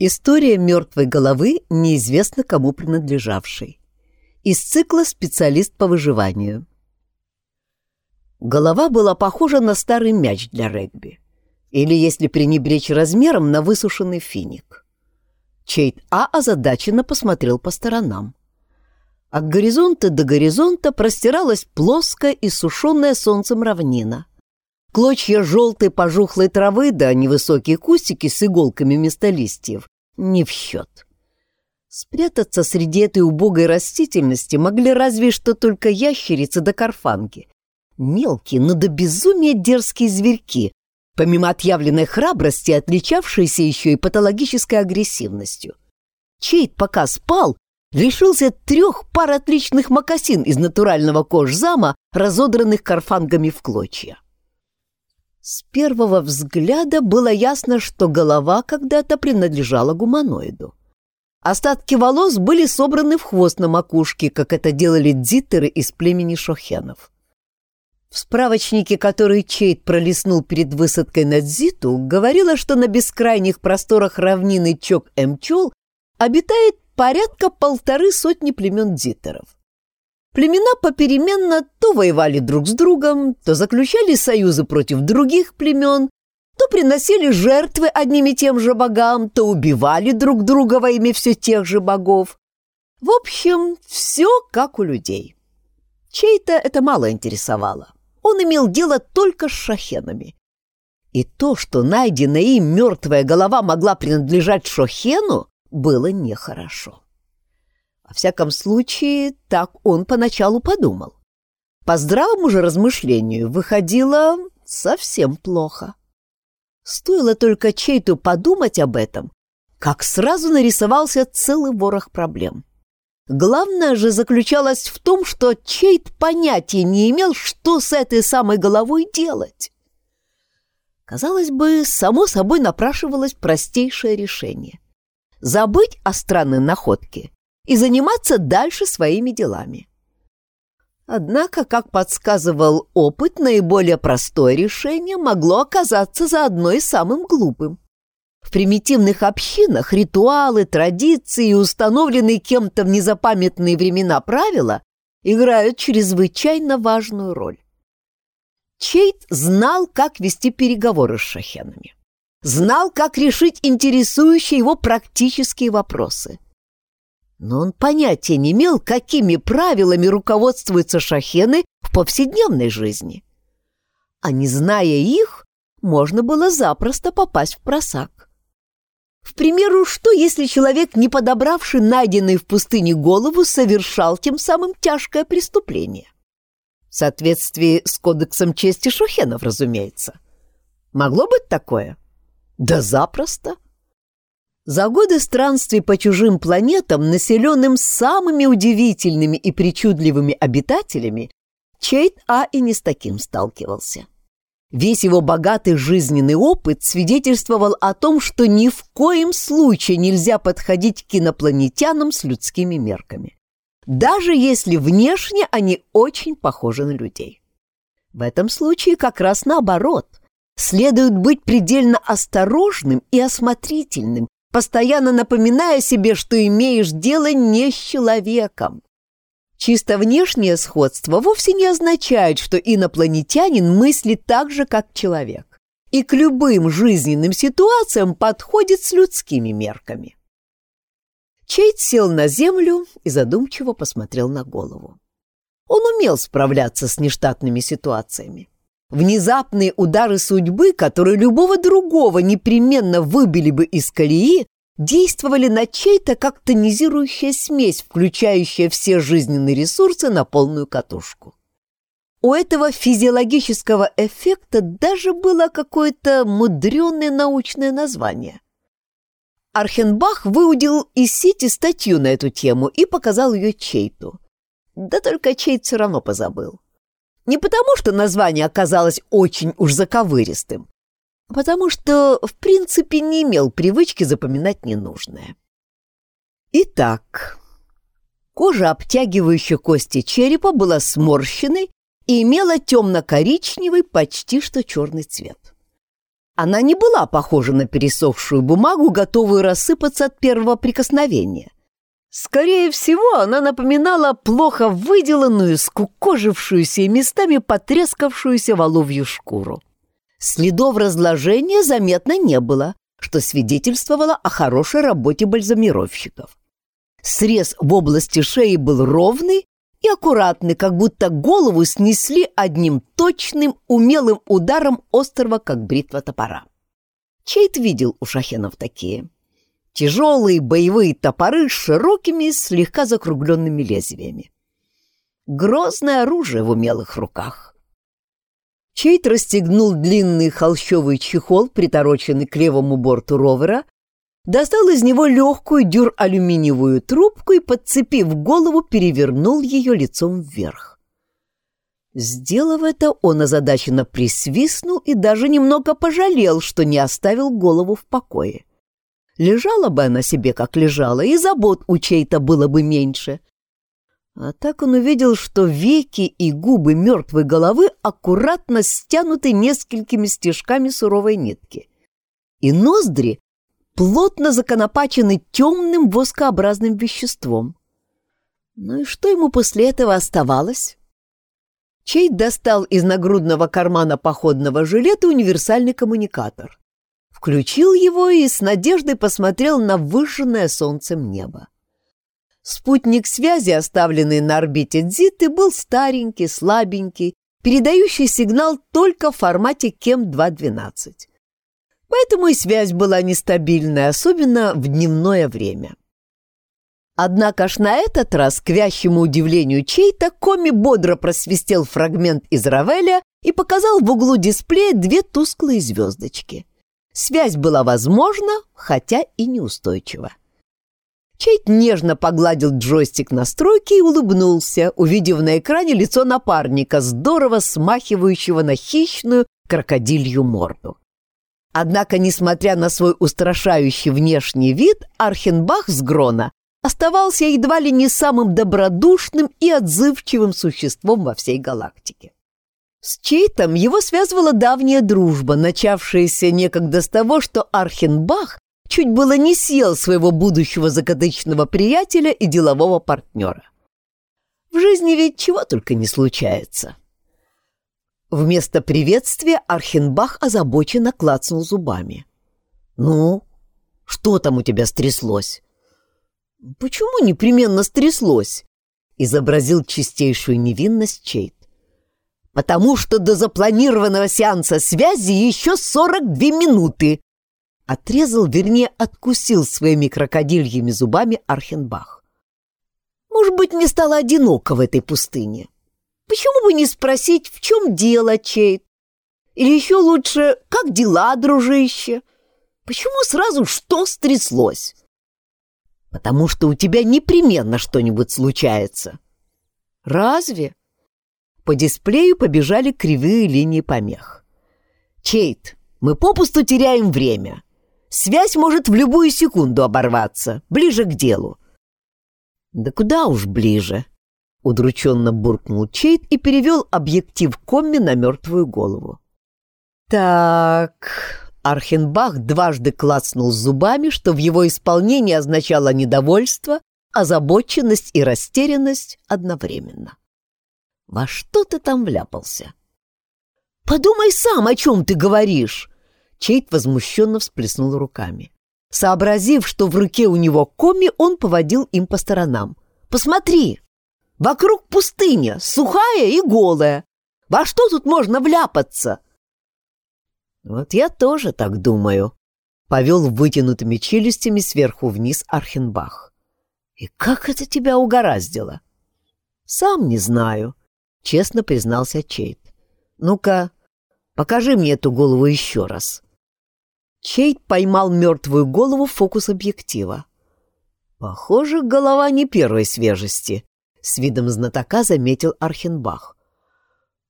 История мертвой головы, неизвестно кому принадлежавшей. Из цикла «Специалист по выживанию». Голова была похожа на старый мяч для регби. Или, если пренебречь размером, на высушенный финик. Чейт А озадаченно посмотрел по сторонам. От горизонта до горизонта простиралась плоская и сушеная солнцем равнина. Клочья желтой пожухлой травы да невысокие кустики с иголками вместо листьев не в счет. Спрятаться среди этой убогой растительности могли разве что только ящерицы да карфанки. Мелкие, но до безумия дерзкие зверьки, помимо отъявленной храбрости, отличавшиеся еще и патологической агрессивностью. Чейт пока спал, лишился трех пар отличных мокасин из натурального кожзама, разодранных карфангами в клочья. С первого взгляда было ясно, что голова когда-то принадлежала гуманоиду. Остатки волос были собраны в хвост на макушке, как это делали дзиттеры из племени шохенов. В справочнике, который Чейт пролистнул перед высадкой на Дзиту, говорило, что на бескрайних просторах равнины Чок-Эмчол обитает порядка полторы сотни племен дзиттеров. Племена попеременно то воевали друг с другом, то заключали союзы против других племен, то приносили жертвы одним и тем же богам, то убивали друг друга во имя все тех же богов. В общем, все как у людей. Чей-то это мало интересовало. Он имел дело только с шахенами. И то, что найденная им мертвая голова могла принадлежать Шохену, было нехорошо. Во всяком случае, так он поначалу подумал. По здравому же размышлению выходило совсем плохо. Стоило только Чейту подумать об этом, как сразу нарисовался целый ворох проблем. Главное же заключалось в том, что Чейт понятия не имел, что с этой самой головой делать. Казалось бы, само собой напрашивалось простейшее решение — забыть о странной находке и заниматься дальше своими делами. Однако, как подсказывал опыт, наиболее простое решение могло оказаться заодно и самым глупым. В примитивных общинах ритуалы, традиции и установленные кем-то в незапамятные времена правила играют чрезвычайно важную роль. Чейт знал, как вести переговоры с шахенами знал, как решить интересующие его практические вопросы. Но он понятия не имел, какими правилами руководствуются шахены в повседневной жизни. А не зная их, можно было запросто попасть в просак. К примеру, что если человек, не подобравший найденный в пустыне голову, совершал тем самым тяжкое преступление? В соответствии с кодексом чести шахенов, разумеется. Могло быть такое? — да запросто. За годы странствий по чужим планетам, населенным самыми удивительными и причудливыми обитателями, Чейт А и не с таким сталкивался. Весь его богатый жизненный опыт свидетельствовал о том, что ни в коем случае нельзя подходить к инопланетянам с людскими мерками, даже если внешне они очень похожи на людей. В этом случае как раз наоборот следует быть предельно осторожным и осмотрительным, постоянно напоминая себе, что имеешь дело не с человеком. Чисто внешнее сходство вовсе не означает, что инопланетянин мыслит так же, как человек, и к любым жизненным ситуациям подходит с людскими мерками. Чейт сел на землю и задумчиво посмотрел на голову. Он умел справляться с нештатными ситуациями. Внезапные удары судьбы, которые любого другого непременно выбили бы из колеи, действовали на чей-то как тонизирующая смесь, включающая все жизненные ресурсы на полную катушку. У этого физиологического эффекта даже было какое-то мудреное научное название. Архенбах выудил из сети статью на эту тему и показал ее Чейту. Да только Чейт все равно позабыл. Не потому, что название оказалось очень уж заковыристым, а потому что, в принципе, не имел привычки запоминать ненужное. Итак, кожа, обтягивающая кости черепа, была сморщенной и имела темно-коричневый, почти что черный цвет. Она не была похожа на пересохшую бумагу, готовую рассыпаться от первого прикосновения. Скорее всего, она напоминала плохо выделанную, скукожившуюся и местами потрескавшуюся воловью шкуру. Следов разложения заметно не было, что свидетельствовало о хорошей работе бальзамировщиков. Срез в области шеи был ровный и аккуратный, как будто голову снесли одним точным, умелым ударом острого, как бритва топора. Чейт видел у шахенов такие. Тяжелые боевые топоры с широкими, слегка закругленными лезвиями. Грозное оружие в умелых руках. Чейт расстегнул длинный холщовый чехол, притороченный к левому борту ровера, достал из него легкую дюр-алюминиевую трубку и, подцепив голову, перевернул ее лицом вверх. Сделав это, он озадаченно присвистнул и даже немного пожалел, что не оставил голову в покое. Лежала бы она себе, как лежала, и забот у чей-то было бы меньше. А так он увидел, что веки и губы мертвой головы аккуратно стянуты несколькими стежками суровой нитки. И ноздри плотно законопачены темным воскообразным веществом. Ну и что ему после этого оставалось? Чейд достал из нагрудного кармана походного жилета универсальный коммуникатор. Включил его и с надеждой посмотрел на выжженное солнцем небо. Спутник связи, оставленный на орбите Дзиты, был старенький, слабенький, передающий сигнал только в формате КЕМ-212 поэтому и связь была нестабильная, особенно в дневное время. Однако ж на этот раз, к вящему удивлению чей-то, Коми бодро просвистел фрагмент из Равеля и показал в углу дисплея две тусклые звездочки. Связь была возможна, хотя и неустойчива. Чейт нежно погладил джойстик настройки и улыбнулся, увидев на экране лицо напарника, здорово смахивающего на хищную крокодилью морду. Однако, несмотря на свой устрашающий внешний вид, Архенбах с Грона оставался едва ли не самым добродушным и отзывчивым существом во всей галактике. С Чейтом его связывала давняя дружба, начавшаяся некогда с того, что Архенбах чуть было не съел своего будущего закадычного приятеля и делового партнера. В жизни ведь чего только не случается. Вместо приветствия Архенбах озабоченно клацнул зубами. «Ну, что там у тебя стряслось?» «Почему непременно стряслось?» — изобразил чистейшую невинность Чейт. «Потому что до запланированного сеанса связи еще сорок две минуты!» Отрезал, вернее, откусил своими крокодильями зубами Архенбах. «Может быть, мне стало одиноко в этой пустыне?» Почему бы не спросить, в чем дело, Чейт? Или еще лучше, как дела, дружище? Почему сразу что стряслось? Потому что у тебя непременно что-нибудь случается. Разве? По дисплею побежали кривые линии помех. Чейт, мы попусту теряем время. Связь может в любую секунду оборваться, ближе к делу. Да куда уж ближе, Удрученно буркнул Чейт и перевел объектив комми на мертвую голову. «Так...» Архенбах дважды клацнул зубами, что в его исполнении означало недовольство, озабоченность и растерянность одновременно. «Во что ты там вляпался?» «Подумай сам, о чем ты говоришь!» Чейт возмущенно всплеснул руками. Сообразив, что в руке у него коми, он поводил им по сторонам. «Посмотри!» Вокруг пустыня, сухая и голая. Во что тут можно вляпаться? Вот я тоже так думаю, повел вытянутыми челюстями сверху вниз Архенбах. И как это тебя угораздило? Сам не знаю, честно признался Чейт. Ну-ка, покажи мне эту голову еще раз. Чейт поймал мертвую голову в фокус объектива. Похоже, голова не первой свежести, с видом знатока заметил Архенбах.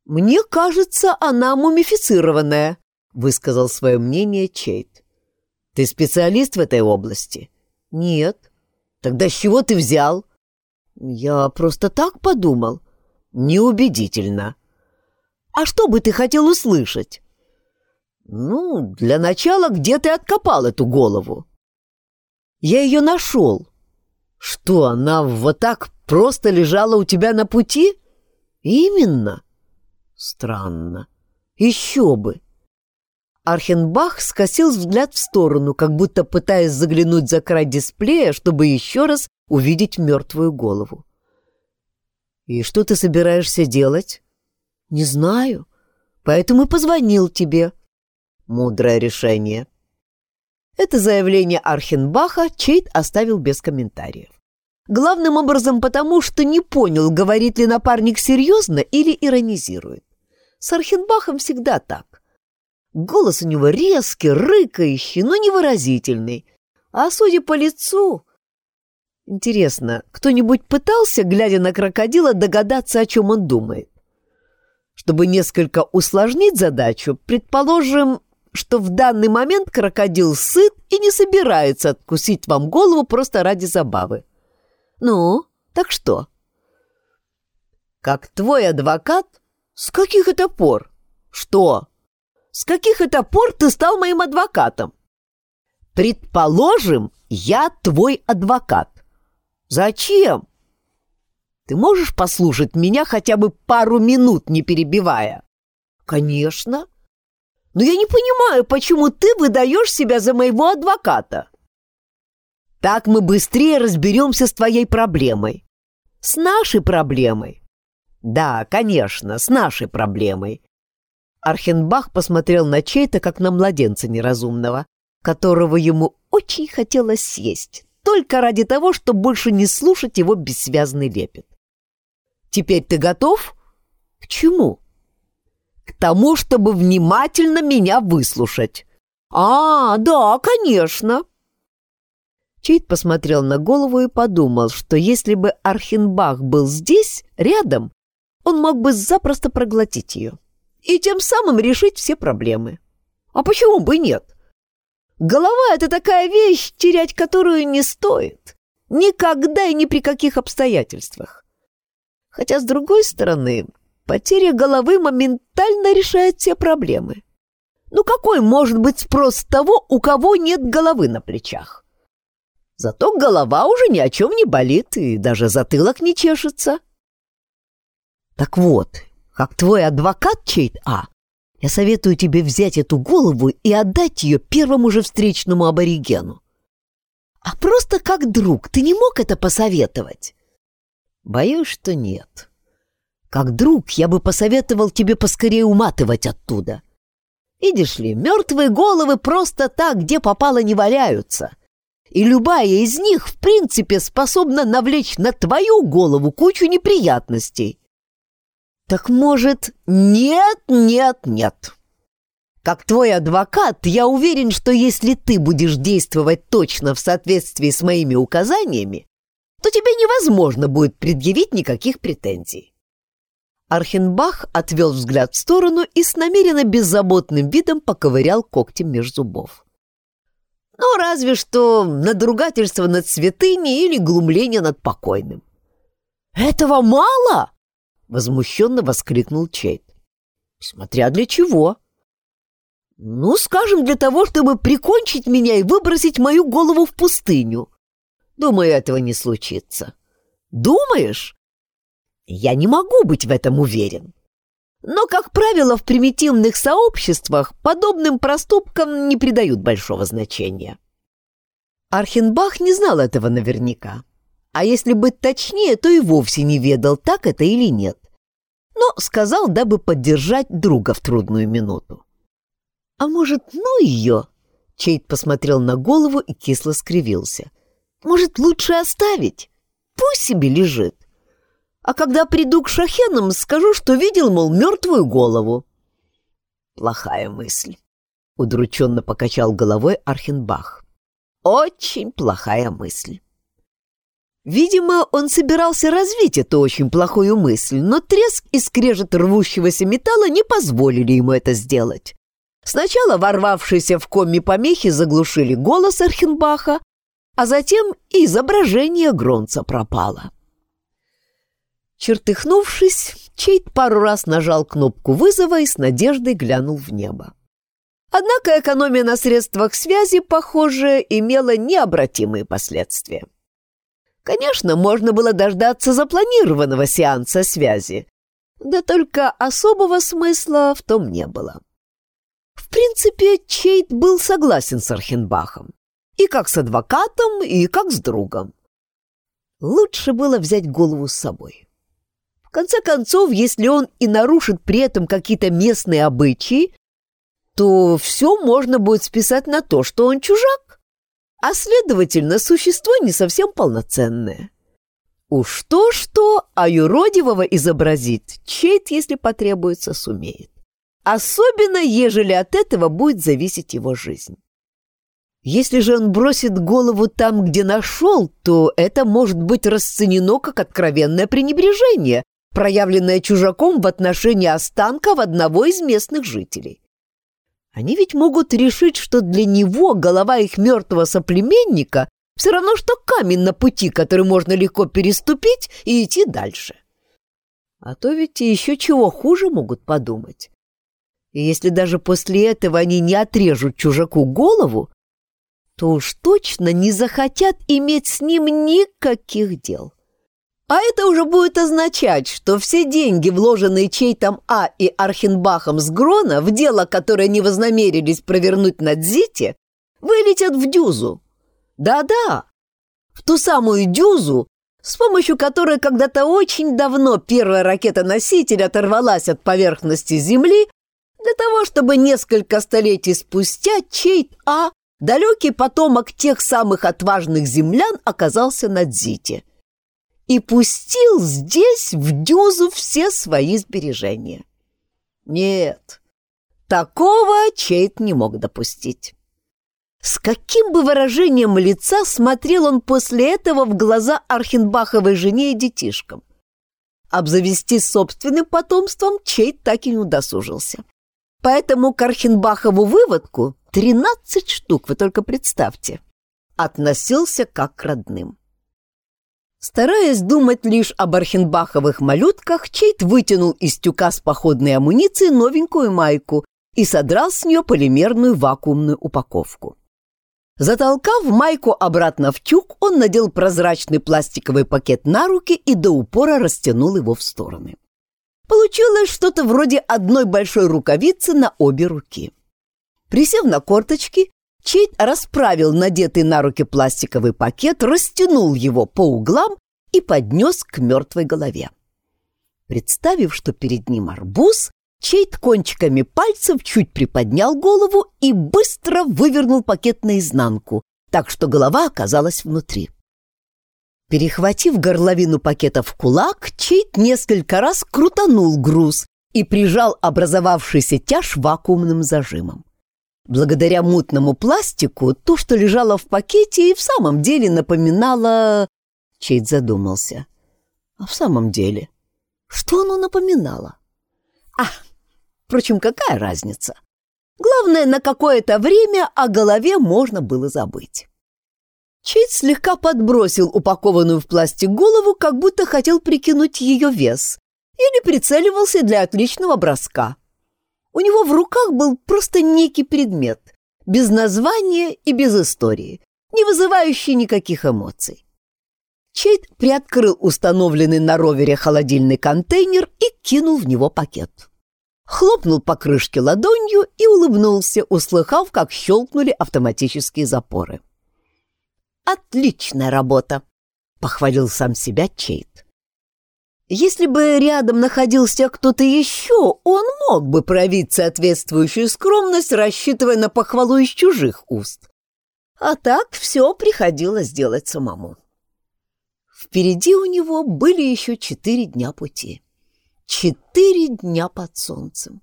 «Мне кажется, она мумифицированная», — высказал свое мнение Чейт. «Ты специалист в этой области?» «Нет». «Тогда с чего ты взял?» «Я просто так подумал». «Неубедительно». «А что бы ты хотел услышать?» Ну, для начала, где ты откопал эту голову? Я ее нашел. Что, она вот так просто лежала у тебя на пути? Именно. Странно. Еще бы. Архенбах скосил взгляд в сторону, как будто пытаясь заглянуть за край дисплея, чтобы еще раз увидеть мертвую голову. «И что ты собираешься делать?» «Не знаю, поэтому и позвонил тебе». «Мудрое решение». Это заявление Архенбаха Чейт оставил без комментариев. Главным образом потому, что не понял, говорит ли напарник серьезно или иронизирует. С Архенбахом всегда так. Голос у него резкий, рыкающий, но невыразительный. А судя по лицу... Интересно, кто-нибудь пытался, глядя на крокодила, догадаться, о чем он думает? Чтобы несколько усложнить задачу, предположим, что в данный момент крокодил сыт и не собирается откусить вам голову просто ради забавы. Ну, так что? Как твой адвокат? С каких это пор? Что? С каких это пор ты стал моим адвокатом? Предположим, я твой адвокат. Зачем? Ты можешь послушать меня хотя бы пару минут, не перебивая? Конечно. Но я не понимаю, почему ты выдаешь себя за моего адвоката. Так мы быстрее разберемся с твоей проблемой. С нашей проблемой. Да, конечно, с нашей проблемой. Архенбах посмотрел на чей-то, как на младенца неразумного, которого ему очень хотелось съесть, только ради того, чтобы больше не слушать его бессвязный лепет. «Теперь ты готов?» «К чему?» «К тому, чтобы внимательно меня выслушать». «А, да, конечно», Чейт посмотрел на голову и подумал, что если бы Архенбах был здесь, рядом, он мог бы запросто проглотить ее и тем самым решить все проблемы. А почему бы нет? Голова — это такая вещь, терять которую не стоит. Никогда и ни при каких обстоятельствах. Хотя, с другой стороны, потеря головы моментально решает все проблемы. Ну какой может быть спрос того, у кого нет головы на плечах? Зато голова уже ни о чем не болит, и даже затылок не чешется. Так вот, как твой адвокат Чейт А, я советую тебе взять эту голову и отдать ее первому же встречному аборигену. А просто как друг, ты не мог это посоветовать? Боюсь, что нет. Как друг я бы посоветовал тебе поскорее уматывать оттуда. Видишь ли, мертвые головы просто так, где попало, не валяются и любая из них, в принципе, способна навлечь на твою голову кучу неприятностей. Так может, нет, нет, нет. Как твой адвокат, я уверен, что если ты будешь действовать точно в соответствии с моими указаниями, то тебе невозможно будет предъявить никаких претензий. Архенбах отвел взгляд в сторону и с намеренно беззаботным видом поковырял когтем меж зубов. Ну, разве что надругательство над святыней или глумление над покойным. «Этого мало?» — возмущенно воскликнул Чейт. «Смотря для чего». «Ну, скажем, для того, чтобы прикончить меня и выбросить мою голову в пустыню. Думаю, этого не случится». «Думаешь?» «Я не могу быть в этом уверен. Но, как правило, в примитивных сообществах подобным проступкам не придают большого значения. Архенбах не знал этого наверняка. А если быть точнее, то и вовсе не ведал, так это или нет. Но сказал, дабы поддержать друга в трудную минуту. «А может, ну ее?» Чейд посмотрел на голову и кисло скривился. «Может, лучше оставить? Пусть себе лежит а когда приду к шахенам, скажу, что видел, мол, мертвую голову. Плохая мысль. Удрученно покачал головой Архенбах. Очень плохая мысль. Видимо, он собирался развить эту очень плохую мысль, но треск и скрежет рвущегося металла не позволили ему это сделать. Сначала ворвавшиеся в коме помехи заглушили голос Архенбаха, а затем и изображение Гронца пропало. Чертыхнувшись, Чейт пару раз нажал кнопку вызова и с надеждой глянул в небо. Однако экономия на средствах связи, похоже, имела необратимые последствия. Конечно, можно было дождаться запланированного сеанса связи, да только особого смысла в том не было. В принципе, Чейт был согласен с Архенбахом. И как с адвокатом, и как с другом. Лучше было взять голову с собой. В конце концов, если он и нарушит при этом какие-то местные обычаи, то все можно будет списать на то, что он чужак, а, следовательно, существо не совсем полноценное. Уж то-что, а юродивого изобразить Чейт, если потребуется, сумеет. Особенно, ежели от этого будет зависеть его жизнь. Если же он бросит голову там, где нашел, то это может быть расценено как откровенное пренебрежение, проявленное чужаком в отношении останков одного из местных жителей. Они ведь могут решить, что для него голова их мертвого соплеменника все равно, что камень на пути, который можно легко переступить и идти дальше. А то ведь и еще чего хуже могут подумать. И если даже после этого они не отрежут чужаку голову, то уж точно не захотят иметь с ним никаких дел. А это уже будет означать, что все деньги, вложенные чей-то А и Архенбахом с Грона в дело, которое они вознамерились провернуть на Дзите, вылетят в дюзу. Да-да, в ту самую дюзу, с помощью которой когда-то очень давно первая ракета-носитель оторвалась от поверхности Земли для того, чтобы несколько столетий спустя чейт А, далекий потомок тех самых отважных землян, оказался на Дзите и пустил здесь в дюзу все свои сбережения. Нет, такого Чейт не мог допустить. С каким бы выражением лица смотрел он после этого в глаза Архенбаховой жене и детишкам? Обзавестись собственным потомством Чейт так и не удосужился. Поэтому к Архенбахову выводку, 13 штук, вы только представьте, относился как к родным. Стараясь думать лишь об архенбаховых малютках, Чейт вытянул из тюка с походной амуницией новенькую майку и содрал с нее полимерную вакуумную упаковку. Затолкав майку обратно в тюк, он надел прозрачный пластиковый пакет на руки и до упора растянул его в стороны. Получилось что-то вроде одной большой рукавицы на обе руки. Присев на корточки, Чейт расправил надетый на руки пластиковый пакет, растянул его по углам и поднес к мертвой голове. Представив, что перед ним арбуз, Чейт кончиками пальцев чуть приподнял голову и быстро вывернул пакет наизнанку, так что голова оказалась внутри. Перехватив горловину пакета в кулак, Чейт несколько раз крутанул груз и прижал образовавшийся тяж вакуумным зажимом. Благодаря мутному пластику то, что лежало в пакете, и в самом деле напоминало... Чейт задумался. А в самом деле, что оно напоминало? А, Впрочем, какая разница? Главное, на какое-то время о голове можно было забыть. Чейд слегка подбросил упакованную в пластик голову, как будто хотел прикинуть ее вес, или прицеливался для отличного броска. У него в руках был просто некий предмет, без названия и без истории, не вызывающий никаких эмоций. Чейд приоткрыл установленный на ровере холодильный контейнер и кинул в него пакет хлопнул по крышке ладонью и улыбнулся, услыхав, как щелкнули автоматические запоры. «Отличная работа!» — похвалил сам себя Чейт. Если бы рядом находился кто-то еще, он мог бы проявить соответствующую скромность, рассчитывая на похвалу из чужих уст. А так все приходилось делать самому. Впереди у него были еще четыре дня пути. Четыре дня под солнцем.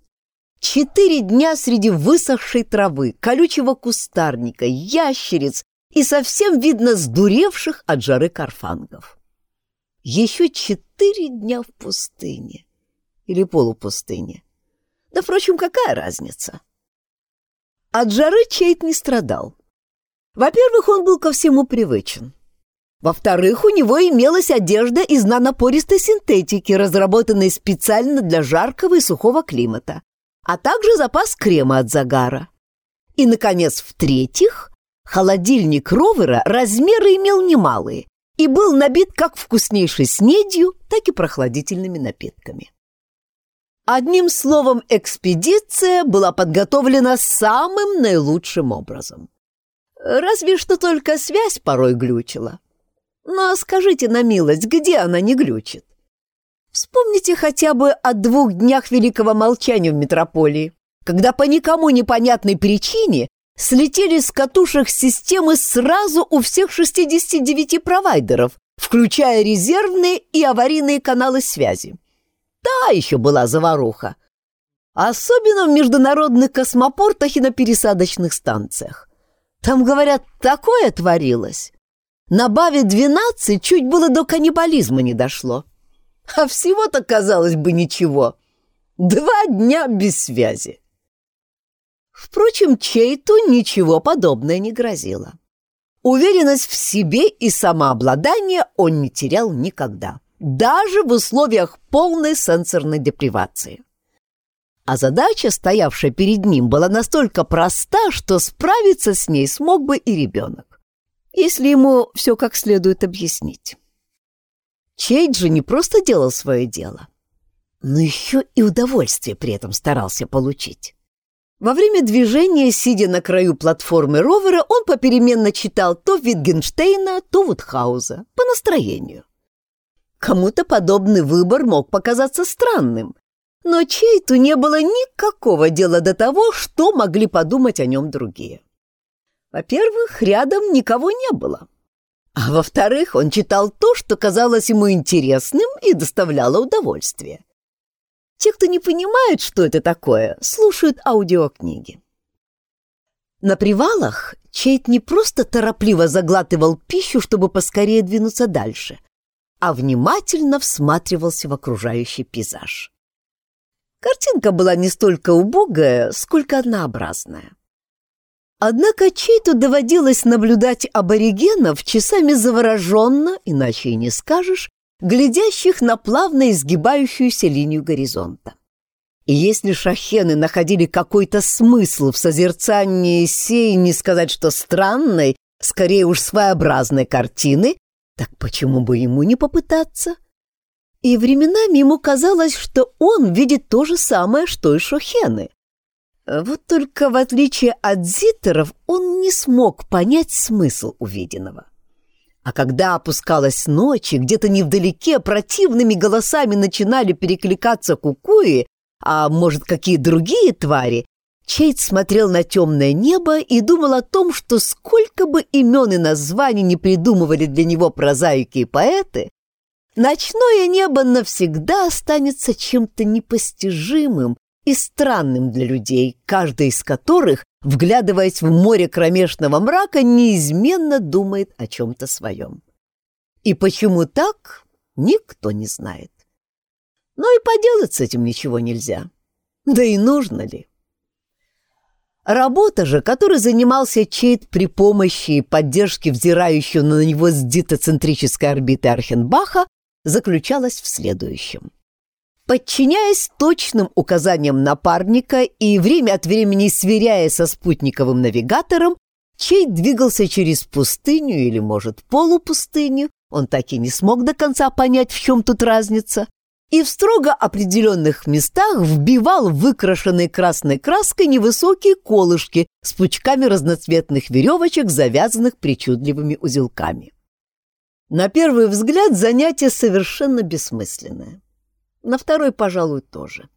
Четыре дня среди высохшей травы, колючего кустарника, ящериц и совсем, видно, сдуревших от жары карфангов. Еще четыре дня в пустыне. Или полупустыне. Да, впрочем, какая разница? От жары Чейт не страдал. Во-первых, он был ко всему привычен. Во-вторых, у него имелась одежда из нанопористой синтетики, разработанной специально для жаркого и сухого климата, а также запас крема от загара. И, наконец, в-третьих, холодильник ровера размеры имел немалые и был набит как вкуснейшей снедью, так и прохладительными напитками. Одним словом, экспедиция была подготовлена самым наилучшим образом. Разве что только связь порой глючила. Но скажите на милость, где она не глючит? Вспомните хотя бы о двух днях великого молчания в метрополии, когда по никому непонятной причине слетели с катушек системы сразу у всех 69 провайдеров, включая резервные и аварийные каналы связи. Та еще была заваруха. Особенно в международных космопортах и на пересадочных станциях. Там, говорят, такое творилось. На Баве 12 чуть было до каннибализма не дошло. А всего-то, казалось бы, ничего. Два дня без связи. Впрочем, Чейту ничего подобное не грозило. Уверенность в себе и самообладание он не терял никогда, даже в условиях полной сенсорной депривации. А задача, стоявшая перед ним, была настолько проста, что справиться с ней смог бы и ребенок, если ему все как следует объяснить. Чейд же не просто делал свое дело, но еще и удовольствие при этом старался получить. Во время движения, сидя на краю платформы ровера, он попеременно читал то Витгенштейна, то Вудхауза, по настроению. Кому-то подобный выбор мог показаться странным, но Чейту не было никакого дела до того, что могли подумать о нем другие. Во-первых, рядом никого не было. А во-вторых, он читал то, что казалось ему интересным и доставляло удовольствие. Те, кто не понимают, что это такое, слушают аудиокниги. На привалах Чейт не просто торопливо заглатывал пищу, чтобы поскорее двинуться дальше, а внимательно всматривался в окружающий пейзаж. Картинка была не столько убогая, сколько однообразная. Однако Чейту доводилось наблюдать аборигенов часами завороженно, иначе и не скажешь, глядящих на плавно изгибающуюся линию горизонта. И если шахены находили какой-то смысл в созерцании сей, не сказать что странной, скорее уж своеобразной картины, так почему бы ему не попытаться? И временами ему казалось, что он видит то же самое, что и шохены. Вот только в отличие от зитеров он не смог понять смысл увиденного. А когда опускалась ночь, где-то невдалеке противными голосами начинали перекликаться кукуи, а может, какие другие твари, Чейт смотрел на темное небо и думал о том, что сколько бы имен и названий не придумывали для него прозаики и поэты, ночное небо навсегда останется чем-то непостижимым и странным для людей, каждый из которых вглядываясь в море кромешного мрака, неизменно думает о чем-то своем. И почему так, никто не знает. Но и поделать с этим ничего нельзя. Да и нужно ли? Работа же, которой занимался Чейт при помощи и поддержке взирающего на него с дитоцентрической орбиты Архенбаха, заключалась в следующем. Подчиняясь точным указаниям напарника и время от времени сверяя со спутниковым навигатором, Чей двигался через пустыню или, может, полупустыню, он так и не смог до конца понять, в чем тут разница, и в строго определенных местах вбивал выкрашенные красной краской невысокие колышки с пучками разноцветных веревочек, завязанных причудливыми узелками. На первый взгляд занятие совершенно бессмысленное на второй, пожалуй, тоже.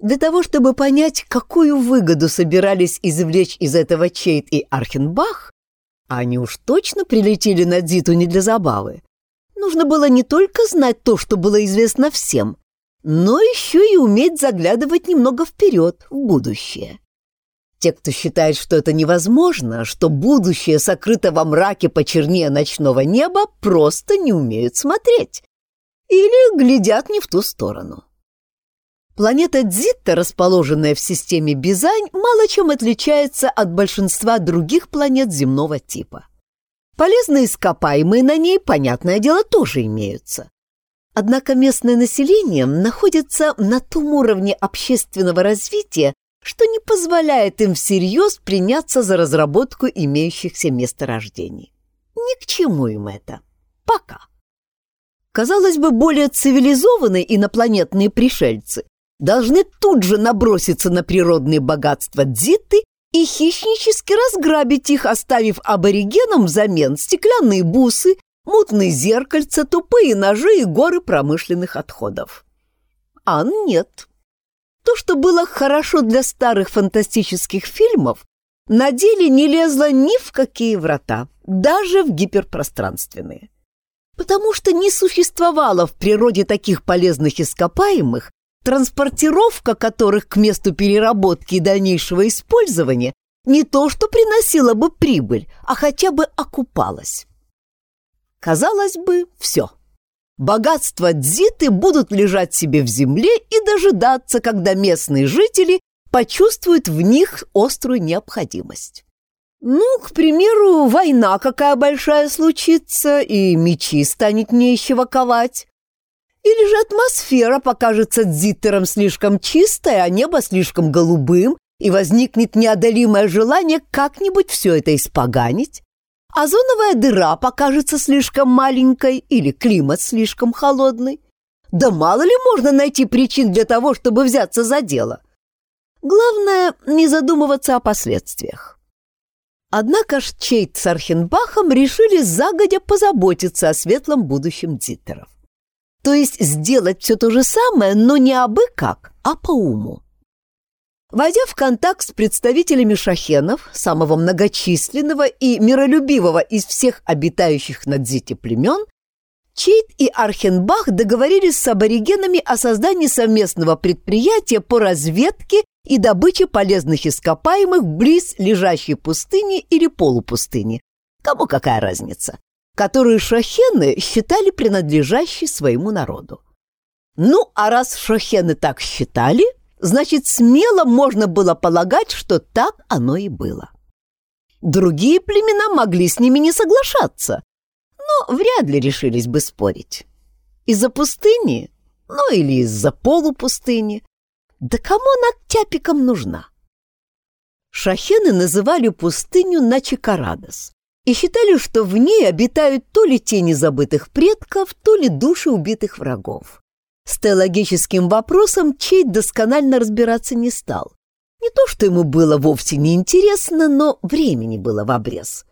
Для того, чтобы понять, какую выгоду собирались извлечь из этого Чейт и Архенбах, а они уж точно прилетели на Дзиту не для забавы, нужно было не только знать то, что было известно всем, но еще и уметь заглядывать немного вперед, в будущее. Те, кто считает, что это невозможно, что будущее сокрыто во мраке почернее ночного неба, просто не умеют смотреть или глядят не в ту сторону. Планета Дзитта, расположенная в системе Бизань, мало чем отличается от большинства других планет земного типа. Полезные ископаемые на ней, понятное дело, тоже имеются. Однако местное население находится на том уровне общественного развития, что не позволяет им всерьез приняться за разработку имеющихся месторождений. Ни к чему им это. Пока. Казалось бы, более цивилизованные инопланетные пришельцы должны тут же наброситься на природные богатства Дзиты и хищнически разграбить их, оставив аборигенам взамен стеклянные бусы, мутные зеркальца, тупые ножи и горы промышленных отходов. А нет. То, что было хорошо для старых фантастических фильмов, на деле не лезло ни в какие врата, даже в гиперпространственные. Потому что не существовало в природе таких полезных ископаемых, транспортировка которых к месту переработки и дальнейшего использования не то что приносила бы прибыль, а хотя бы окупалась. Казалось бы, все. Богатства дзиты будут лежать себе в земле и дожидаться, когда местные жители почувствуют в них острую необходимость. Ну, к примеру, война какая большая случится, и мечи станет нечего ковать. Или же атмосфера покажется дзиттером слишком чистой, а небо слишком голубым, и возникнет неодолимое желание как-нибудь все это испоганить. Озоновая дыра покажется слишком маленькой или климат слишком холодный. Да мало ли можно найти причин для того, чтобы взяться за дело. Главное, не задумываться о последствиях. Однако ж Чейт с Архенбахом решили загодя позаботиться о светлом будущем Диттеров. То есть сделать все то же самое, но не абы как, а по уму. Войдя в контакт с представителями шахенов, самого многочисленного и миролюбивого из всех обитающих на Дзите племен, Чейт и Архенбах договорились с аборигенами о создании совместного предприятия по разведке и добыче полезных ископаемых близ лежащей пустыни или полупустыни. Кому какая разница? Которую шахены считали принадлежащей своему народу. Ну, а раз шахены так считали, значит, смело можно было полагать, что так оно и было. Другие племена могли с ними не соглашаться, но вряд ли решились бы спорить. Из-за пустыни, ну или из-за полупустыни. Да кому она тяпиком нужна? Шахены называли пустыню Начикарадос и считали, что в ней обитают то ли тени забытых предков, то ли души убитых врагов. С теологическим вопросом Чейд досконально разбираться не стал. Не то, что ему было вовсе не интересно, но времени было в обрез.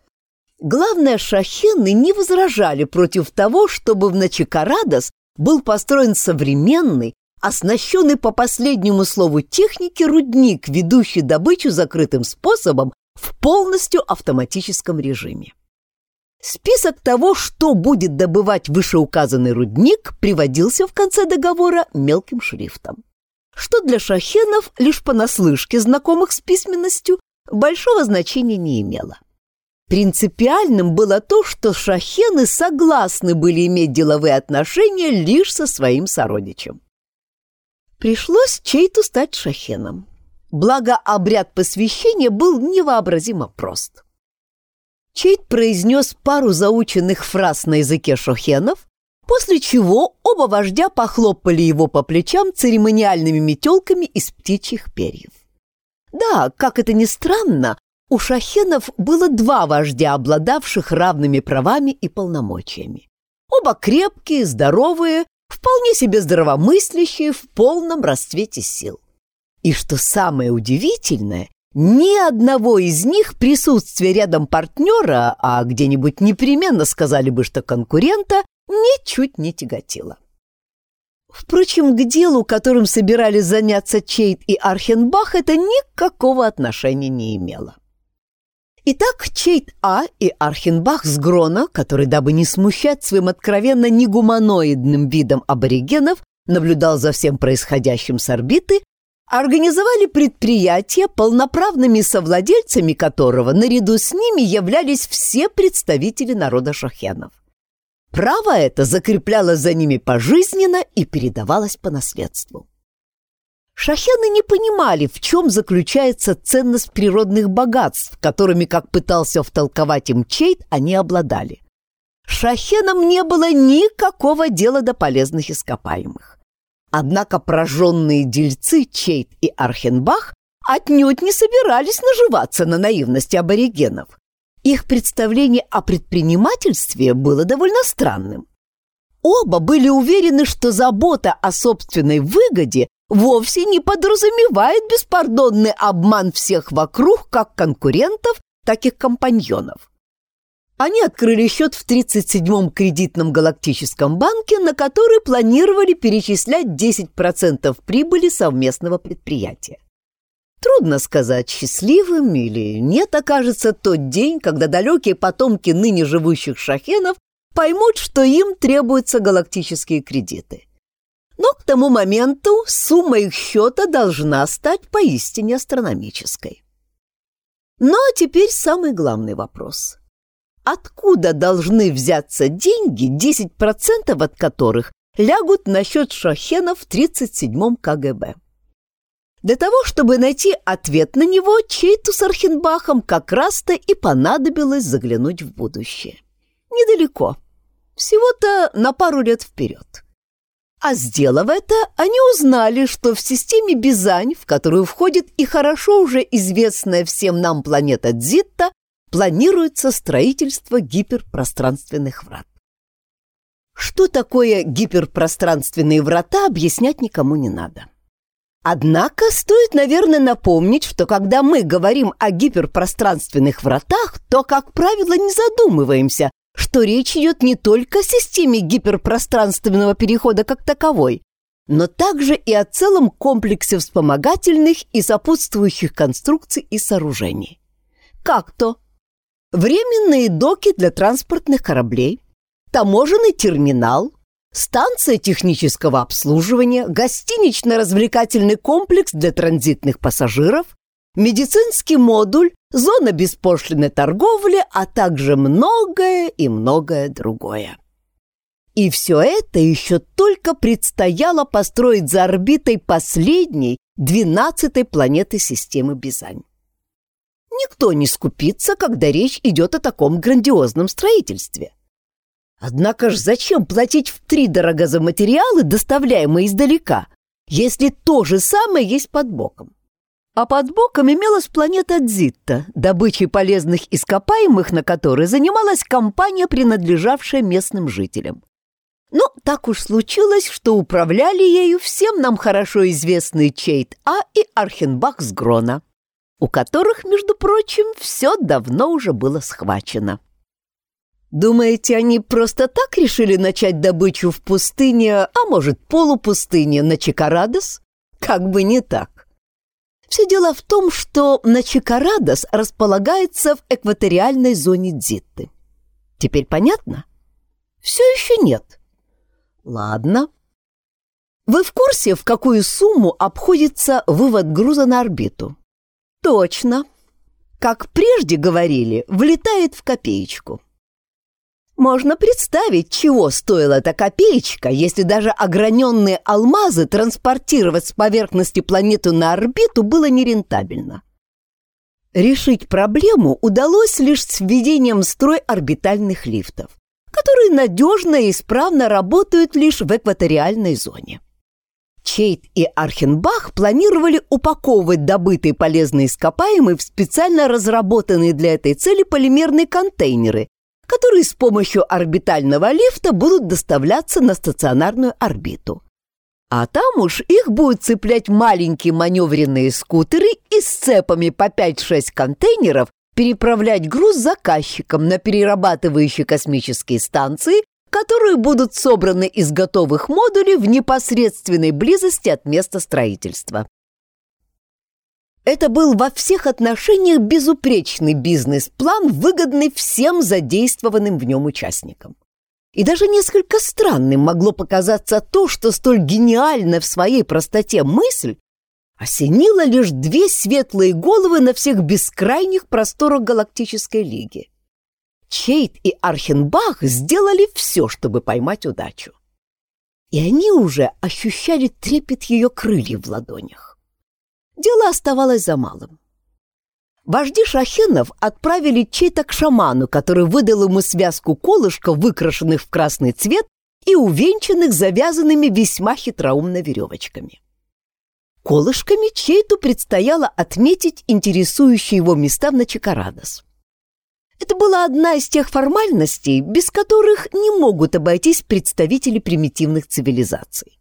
Главное, шахены не возражали против того, чтобы в Начикарадос был построен современный, оснащенный по последнему слову техники рудник, ведущий добычу закрытым способом в полностью автоматическом режиме. Список того, что будет добывать вышеуказанный рудник, приводился в конце договора мелким шрифтом. Что для шахенов, лишь понаслышке знакомых с письменностью, большого значения не имело. Принципиальным было то, что шахены согласны были иметь деловые отношения лишь со своим сородичем. Пришлось Чейту стать шахеном. Благо, обряд посвящения был невообразимо прост. Чейт произнес пару заученных фраз на языке шохенов, после чего оба вождя похлопали его по плечам церемониальными метелками из птичьих перьев. Да, как это ни странно, у шахенов было два вождя, обладавших равными правами и полномочиями. Оба крепкие, здоровые, вполне себе здравомыслящие, в полном расцвете сил. И что самое удивительное, ни одного из них присутствие рядом партнера, а где-нибудь непременно сказали бы, что конкурента, ничуть не тяготило. Впрочем, к делу, которым собирались заняться Чейт и Архенбах, это никакого отношения не имело. Итак, Чейт А и Архенбах с Грона, который, дабы не смущать своим откровенно негуманоидным видом аборигенов, наблюдал за всем происходящим с орбиты, организовали предприятие, полноправными совладельцами которого наряду с ними являлись все представители народа шахенов. Право это закреплялось за ними пожизненно и передавалось по наследству. Шахены не понимали, в чем заключается ценность природных богатств, которыми, как пытался втолковать им Чейт, они обладали. Шахенам не было никакого дела до полезных ископаемых. Однако прожженные дельцы Чейт и Архенбах отнюдь не собирались наживаться на наивности аборигенов. Их представление о предпринимательстве было довольно странным. Оба были уверены, что забота о собственной выгоде вовсе не подразумевает беспардонный обман всех вокруг, как конкурентов, так и компаньонов. Они открыли счет в 37-м кредитном галактическом банке, на который планировали перечислять 10% прибыли совместного предприятия. Трудно сказать, счастливым или нет окажется тот день, когда далекие потомки ныне живущих шахенов поймут, что им требуются галактические кредиты. Но к тому моменту сумма их счета должна стать поистине астрономической. Но теперь самый главный вопрос. Откуда должны взяться деньги, 10% от которых лягут на счет шахенов в 37-м КГБ? Для того, чтобы найти ответ на него, Чейту с Архенбахом как раз-то и понадобилось заглянуть в будущее. Недалеко, всего-то на пару лет вперед. А сделав это, они узнали, что в системе Бизань, в которую входит и хорошо уже известная всем нам планета Дзитта, планируется строительство гиперпространственных врат. Что такое гиперпространственные врата, объяснять никому не надо. Однако стоит, наверное, напомнить, что когда мы говорим о гиперпространственных вратах, то, как правило, не задумываемся, что речь идет не только о системе гиперпространственного перехода как таковой, но также и о целом комплексе вспомогательных и сопутствующих конструкций и сооружений. Как то? Временные доки для транспортных кораблей, таможенный терминал, станция технического обслуживания, гостинично-развлекательный комплекс для транзитных пассажиров, медицинский модуль, зона беспошлиной торговли, а также многое и многое другое. И все это еще только предстояло построить за орбитой последней, двенадцатой планеты системы Бизань. Никто не скупится, когда речь идет о таком грандиозном строительстве. Однако ж зачем платить втридорога за материалы, доставляемые издалека, если то же самое есть под боком? А под боком имелась планета Дзитта, добычей полезных ископаемых на которой занималась компания, принадлежавшая местным жителям. Но так уж случилось, что управляли ею всем нам хорошо известные Чейт А и Архенбах с Грона, у которых, между прочим, все давно уже было схвачено. Думаете, они просто так решили начать добычу в пустыне, а может, полупустыне на Чикарадос? Как бы не так. Все дело в том, что Начикарадос располагается в экваториальной зоне Дзитты. Теперь понятно? Все еще нет. Ладно. Вы в курсе, в какую сумму обходится вывод груза на орбиту? Точно. Как прежде говорили, влетает в копеечку. Можно представить, чего стоила эта копеечка, если даже ограненные алмазы транспортировать с поверхности планеты на орбиту было нерентабельно. Решить проблему удалось лишь с введением в строй орбитальных лифтов, которые надежно и исправно работают лишь в экваториальной зоне. Чейт и Архенбах планировали упаковывать добытые полезные ископаемые в специально разработанные для этой цели полимерные контейнеры которые с помощью орбитального лифта будут доставляться на стационарную орбиту. А там уж их будут цеплять маленькие маневренные скутеры и с цепами по 5-6 контейнеров переправлять груз заказчикам на перерабатывающие космические станции, которые будут собраны из готовых модулей в непосредственной близости от места строительства. Это был во всех отношениях безупречный бизнес-план, выгодный всем задействованным в нем участникам. И даже несколько странным могло показаться то, что столь гениальная в своей простоте мысль осенила лишь две светлые головы на всех бескрайних просторах Галактической Лиги. Чейт и Архенбах сделали все, чтобы поймать удачу. И они уже ощущали трепет ее крыльев в ладонях. Дело оставалось за малым. Вожди шахенов отправили чей-то к шаману, который выдал ему связку колышков, выкрашенных в красный цвет и увенчанных завязанными весьма хитроумно веревочками. колышками Чейту предстояло отметить интересующие его места в Начикарадос. Это была одна из тех формальностей, без которых не могут обойтись представители примитивных цивилизаций.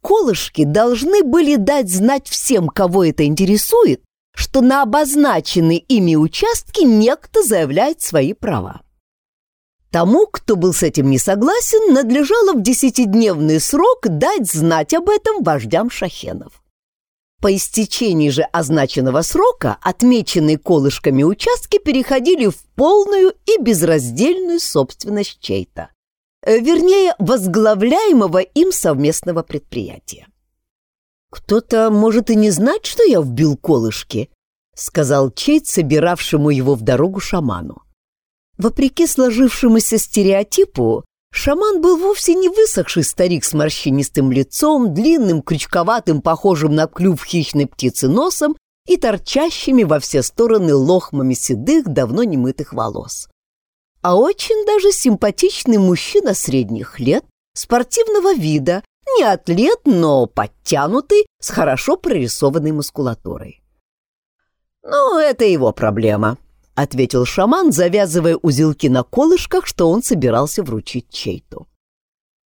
Колышки должны были дать знать всем, кого это интересует, что на обозначенные ими участки некто заявляет свои права. Тому, кто был с этим не согласен, надлежало в десятидневный срок дать знать об этом вождям шахенов. По истечении же означенного срока отмеченные колышками участки переходили в полную и безраздельную собственность чей-то. Э, вернее, возглавляемого им совместного предприятия. «Кто-то может и не знать, что я вбил колышки», — сказал Чейт, собиравшему его в дорогу шаману. Вопреки сложившемуся стереотипу, шаман был вовсе не высохший старик с морщинистым лицом, длинным, крючковатым, похожим на клюв хищной птицы носом и торчащими во все стороны лохмами седых, давно немытых волос. А очень даже симпатичный мужчина средних лет, спортивного вида, не атлет, но подтянутый, с хорошо прорисованной мускулатурой. «Ну, это его проблема», — ответил шаман, завязывая узелки на колышках, что он собирался вручить Чейту.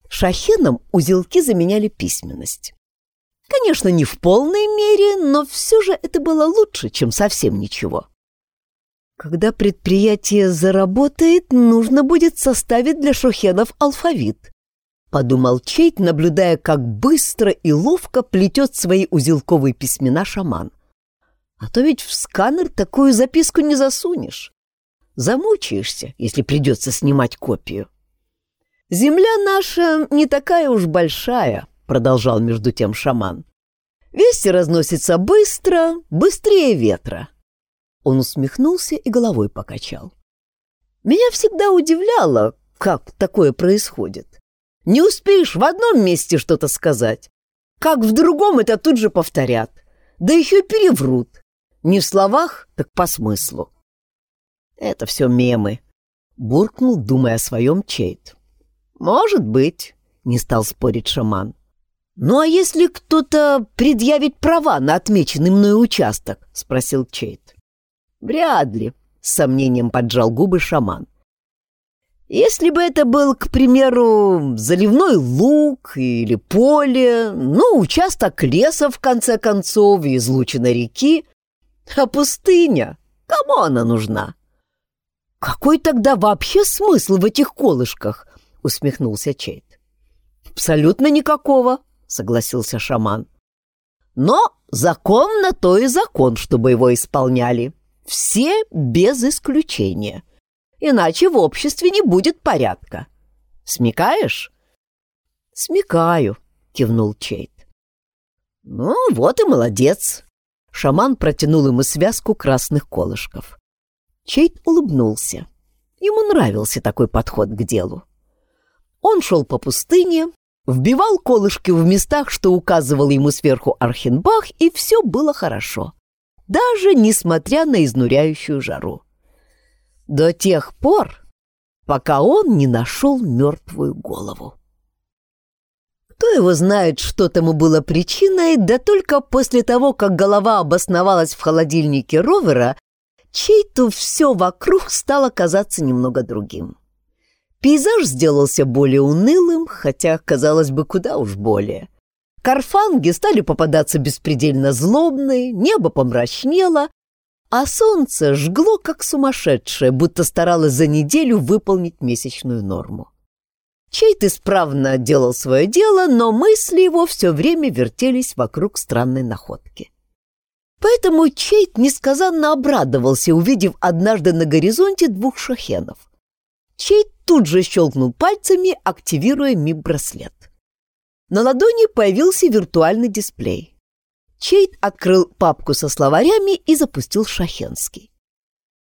Шахенам узелки заменяли письменность. Конечно, не в полной мере, но все же это было лучше, чем совсем ничего. Когда предприятие заработает, нужно будет составить для шохенов алфавит, подумал Чейт, наблюдая, как быстро и ловко плетет свои узелковые письмена шаман. А то ведь в сканер такую записку не засунешь. Замучаешься, если придется снимать копию. «Земля наша не такая уж большая», — продолжал между тем шаман. «Вести разносятся быстро, быстрее ветра». Он усмехнулся и головой покачал. «Меня всегда удивляло, как такое происходит. Не успеешь в одном месте что-то сказать, как в другом это тут же повторят, да еще и переврут. Не в словах, так по смыслу. Это все мемы. Буркнул, думая о своем Чейт. Может быть, не стал спорить шаман. Ну а если кто-то предъявит права на отмеченный мной участок? Спросил Чейт. Вряд ли, с сомнением поджал губы шаман. Если бы это был, к примеру, заливной луг или поле, ну, участок леса, в конце концов, и излучина реки, а пустыня? Кому она нужна? Какой тогда вообще смысл в этих колышках? Усмехнулся Чейт. Абсолютно никакого, согласился шаман. Но закон на то и закон, чтобы его исполняли. Все без исключения. Иначе в обществе не будет порядка. Смекаешь? Смекаю, кивнул Чейт. Ну, вот и молодец. Шаман протянул ему связку красных колышков. Чейт улыбнулся. Ему нравился такой подход к делу. Он шел по пустыне, вбивал колышки в местах, что указывал ему сверху Архенбах, и все было хорошо. Даже несмотря на изнуряющую жару. До тех пор, пока он не нашел мертвую голову. Кто его знает, что тому было причиной, да только после того, как голова обосновалась в холодильнике ровера, чей-то все вокруг стало казаться немного другим. Пейзаж сделался более унылым, хотя, казалось бы, куда уж более. Карфанги стали попадаться беспредельно злобные, небо помрачнело, а солнце жгло как сумасшедшее, будто старалось за неделю выполнить месячную норму. Чейт исправно делал свое дело, но мысли его все время вертелись вокруг странной находки. Поэтому Чейт несказанно обрадовался, увидев однажды на горизонте двух шахенов. Чейт тут же щелкнул пальцами, активируя МИП-браслет. На ладони появился виртуальный дисплей. Чейт открыл папку со словарями и запустил шахенский.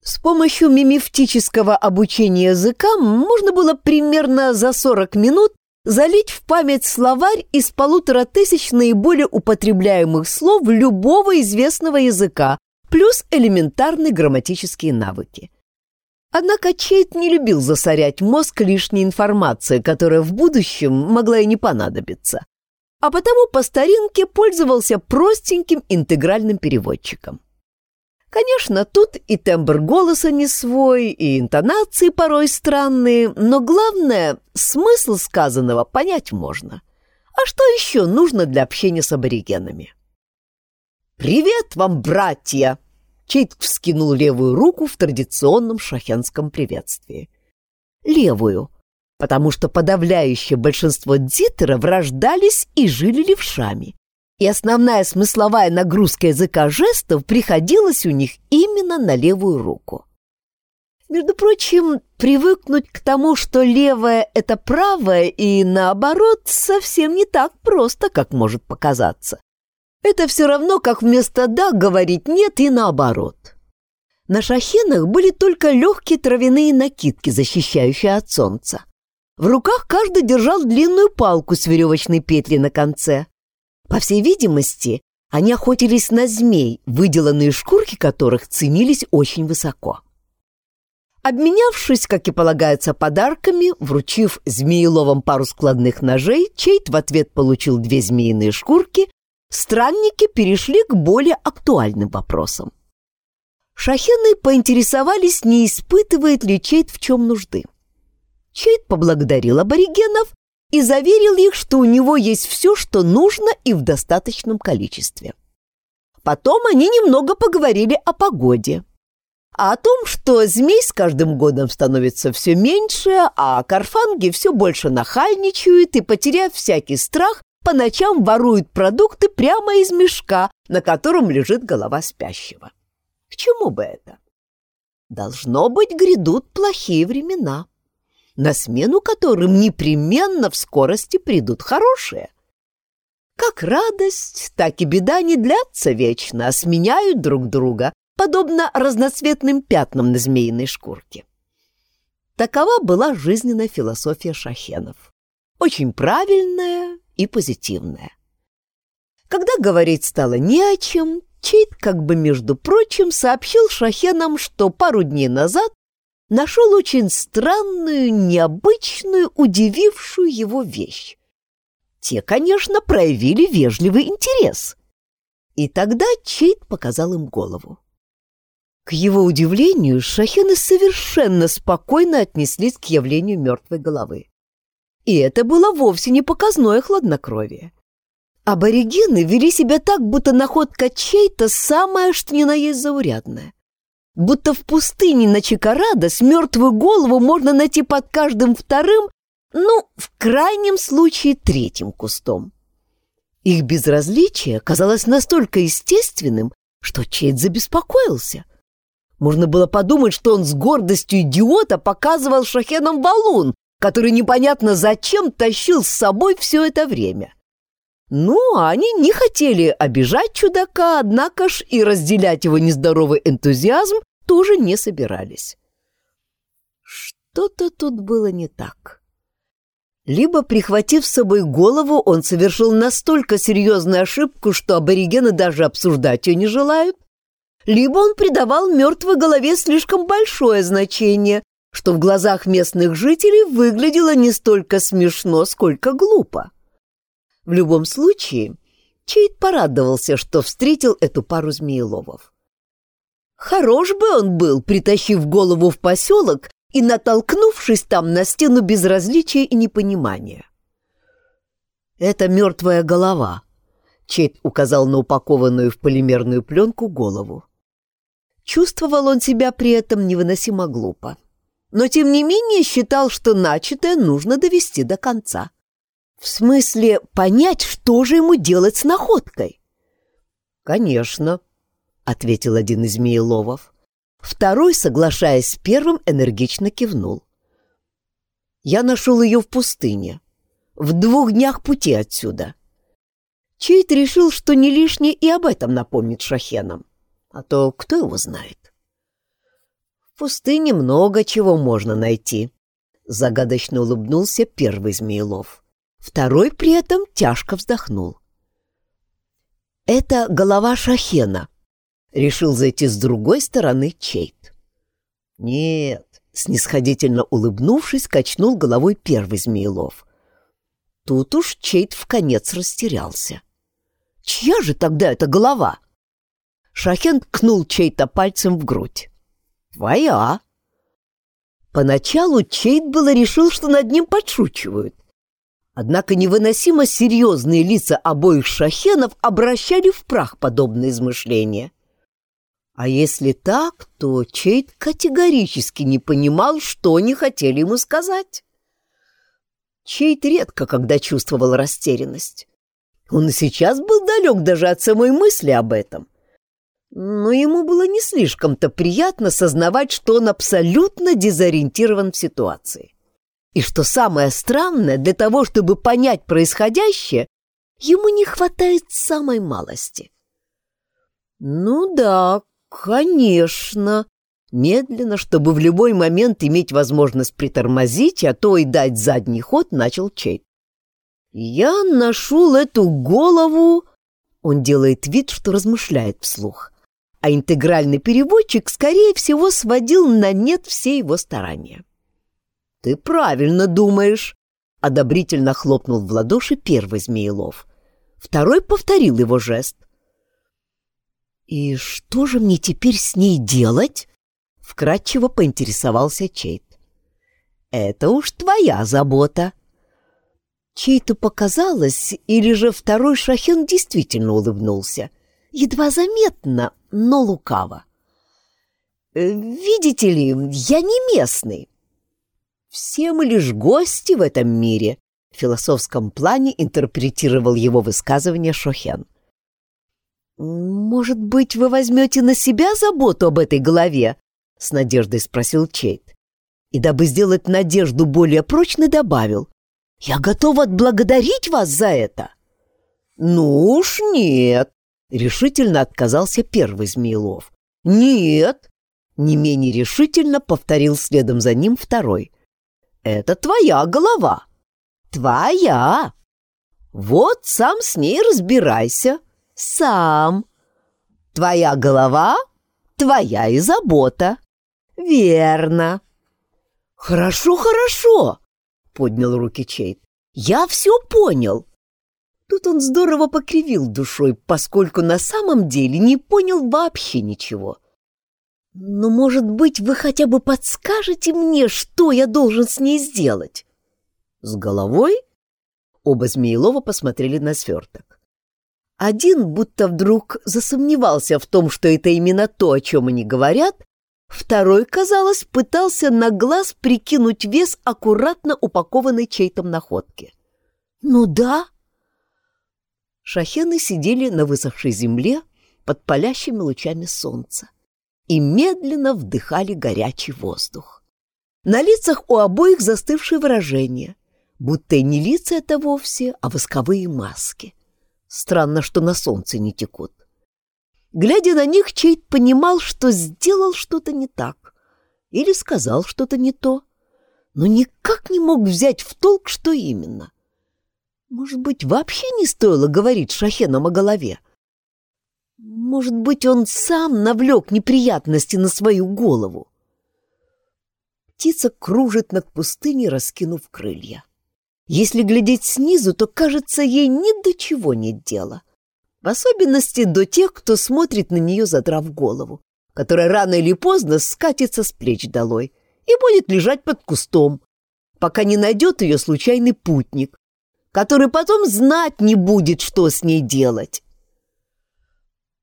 С помощью мимифтического обучения языка можно было примерно за 40 минут залить в память словарь из полутора тысяч наиболее употребляемых слов любого известного языка, плюс элементарные грамматические навыки. Однако Чейт не любил засорять мозг лишней информацией, которая в будущем могла и не понадобиться. а потому по старинке пользовался простеньким интегральным переводчиком. Конечно, тут и тембр голоса не свой, и интонации порой странные, но главное, смысл сказанного понять можно. А что еще нужно для общения с аборигенами? «Привет вам, братья!» Чейт вскинул левую руку в традиционном шахенском приветствии. Левую, потому что подавляющее большинство дитеров рождались и жили левшами, и основная смысловая нагрузка языка жестов приходилась у них именно на левую руку. Между прочим, привыкнуть к тому, что левая — это правая, и наоборот, совсем не так просто, как может показаться. Это все равно, как вместо «да» говорить «нет» и наоборот. На шахенах были только легкие травяные накидки, защищающие от солнца. В руках каждый держал длинную палку с веревочной петлей на конце. По всей видимости, они охотились на змей, выделанные шкурки которых ценились очень высоко. Обменявшись, как и полагается, подарками, вручив змееловам пару складных ножей, Чейт в ответ получил две змеиные шкурки, странники перешли к более актуальным вопросам. Шахены поинтересовались, не испытывает ли Чейт в чем нужды. Чейт поблагодарил аборигенов и заверил их, что у него есть все, что нужно и в достаточном количестве. Потом они немного поговорили о погоде. А о том, что змей с каждым годом становится все меньше, а карфанги все больше нахальничают и, потеряв всякий страх, по ночам воруют продукты прямо из мешка, на котором лежит голова спящего. К чему бы это? Должно быть, грядут плохие времена на смену которым непременно в скорости придут хорошие. Как радость, так и беда не длятся вечно, а сменяют друг друга, подобно разноцветным пятнам на змеиной шкурке. Такова была жизненная философия шахенов. Очень правильная и позитивная. Когда говорить стало не о чем, Чейт как бы, между прочим, сообщил шахенам, что пару дней назад нашел очень странную, необычную, удивившую его вещь. Те, конечно, проявили вежливый интерес. И тогда Чейт показал им голову. К его удивлению, шахены совершенно спокойно отнеслись к явлению мертвой головы. И это было вовсе не показное хладнокровие. Аборигены вели себя так, будто находка чей-то самая что ни на есть заурядная будто в пустыне на Чикарадос мертвую голову можно найти под каждым вторым, ну, в крайнем случае, третьим кустом. Их безразличие казалось настолько естественным, что Чейд забеспокоился. Можно было подумать, что он с гордостью идиота показывал шахенам валун, который непонятно зачем тащил с собой все это время. Ну, а они не хотели обижать чудака, однако ж и разделять его нездоровый энтузиазм тоже не собирались. Что-то тут было не так. Либо, прихватив с собой голову, он совершил настолько серьезную ошибку, что аборигены даже обсуждать ее не желают, либо он придавал мертвой голове слишком большое значение, что в глазах местных жителей выглядело не столько смешно, сколько глупо. В любом случае, Чейд порадовался, что встретил эту пару змееловов. Хорош бы он был, притащив голову в поселок и натолкнувшись там на стену безразличия и непонимания. «Это мертвая голова», — Чейд указал на упакованную в полимерную пленку голову. Чувствовал он себя при этом невыносимо глупо, но тем не менее считал, что начатое нужно довести до конца. В смысле, понять, что же ему делать с находкой? «Конечно», — ответил один из Змееловов. Второй, соглашаясь с первым, энергично кивнул. «Я нашел ее в пустыне, в двух днях пути отсюда». Чейт решил, что не лишнее и об этом напомнит шахенам, а то кто его знает. «В пустыне много чего можно найти», — загадочно улыбнулся первый Змеелов. Второй при этом тяжко вздохнул. «Это голова Шахена», — решил зайти с другой стороны Чейт. «Нет», — снисходительно улыбнувшись, качнул головой первый Змеелов. Тут уж Чейт в конец растерялся. Чья же тогда эта голова? Шахен ткнул Чейта пальцем в грудь. Твоя. Поначалу Чейт было решил, что над ним подшучивают. Однако невыносимо серьезные лица обоих шахенов обращали в прах подобные измышления. А если так, то Чейт категорически не понимал, что они хотели ему сказать. Чейт редко когда чувствовал растерянность. Он и сейчас был далек даже от самой мысли об этом. Но ему было не слишком-то приятно сознавать, что он абсолютно дезориентирован в ситуации. И что самое странное, для того, чтобы понять происходящее, ему не хватает самой малости. Ну да, конечно. Медленно, чтобы в любой момент иметь возможность притормозить, а то и дать задний ход, начал Чейт. Я нашел эту голову... Он делает вид, что размышляет вслух. А интегральный переводчик, скорее всего, сводил на нет все его старания. «Ты правильно думаешь», — одобрительно хлопнул в ладоши первый Змеелов. Второй повторил его жест. «И что же мне теперь с ней делать?» — вкратчиво поинтересовался Чейт. «Это уж твоя забота». Чейту показалось, или же второй Шахен действительно улыбнулся. Едва заметно, но лукаво. «Э, «Видите ли, я не местный. Все мы лишь гости в этом мире, в философском плане интерпретировал его высказывание Шохен. «Может быть, вы возьмете на себя заботу об этой голове?» — с надеждой спросил Чейт. И дабы сделать надежду более прочной, добавил. «Я готов отблагодарить вас за это!» «Ну уж нет!» — решительно отказался первый Змеилов. «Нет!» — не менее решительно повторил следом за ним второй. Это твоя голова. Твоя. Вот сам с ней разбирайся. Сам. Твоя голова — твоя и забота. Верно. Хорошо, хорошо, — поднял руки Чейт. Я все понял. Тут он здорово покривил душой, поскольку на самом деле не понял вообще ничего. Но, может быть, вы хотя бы подскажете мне, что я должен с ней сделать? С головой? Оба Змеелова посмотрели на сверток. Один будто вдруг засомневался в том, что это именно то, о чем они говорят, второй, казалось, пытался на глаз прикинуть вес аккуратно упакованной чей-то находки. «Ну да». Шахены сидели на высохшей земле под палящими лучами солнца и медленно вдыхали горячий воздух. На лицах у обоих застывшее выражение, будто и не лица это вовсе, а восковые маски. Странно, что на солнце не текут. Глядя на них, Чейт понимал, что сделал что-то не так или сказал что-то не то, но никак не мог взять в толк, что именно. Может быть, вообще не стоило говорить шахенам о голове? — может быть, он сам навлек неприятности на свою голову. Птица кружит над пустыней, раскинув крылья. Если глядеть снизу, то, кажется, ей ни до чего нет дела. В особенности до тех, кто смотрит на нее, задрав голову, которая рано или поздно скатится с плеч долой и будет лежать под кустом, пока не найдет ее случайный путник, который потом знать не будет, что с ней делать.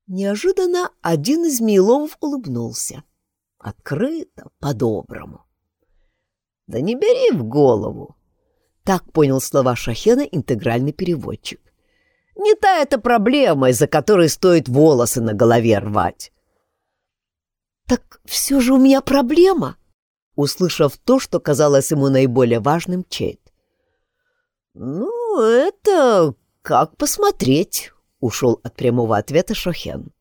Неожиданно один из Миловов улыбнулся. Открыто, по-доброму. «Да не бери в голову!» Так понял слова Шахена интегральный переводчик. «Не та эта проблема, из-за которой стоит волосы на голове рвать!» «Так все же у меня проблема!» Услышав то, что казалось ему наиболее важным, Чейт. «Ну, это как посмотреть», Ушел от прямого ответа Шохен.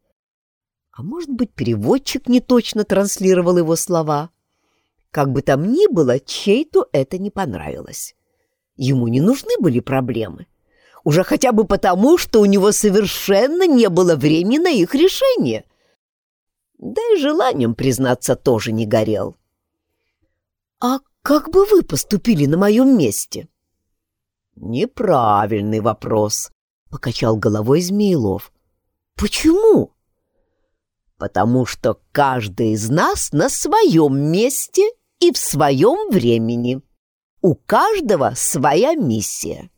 А может быть, переводчик не точно транслировал его слова? Как бы там ни было, чей-то это не понравилось. Ему не нужны были проблемы. Уже хотя бы потому, что у него совершенно не было времени на их решение. Да и желанием признаться тоже не горел. «А как бы вы поступили на моем месте?» Неправильный вопрос, покачал головой Змеилов. Почему? Потому что каждый из нас на своем месте и в своем времени. У каждого своя миссия.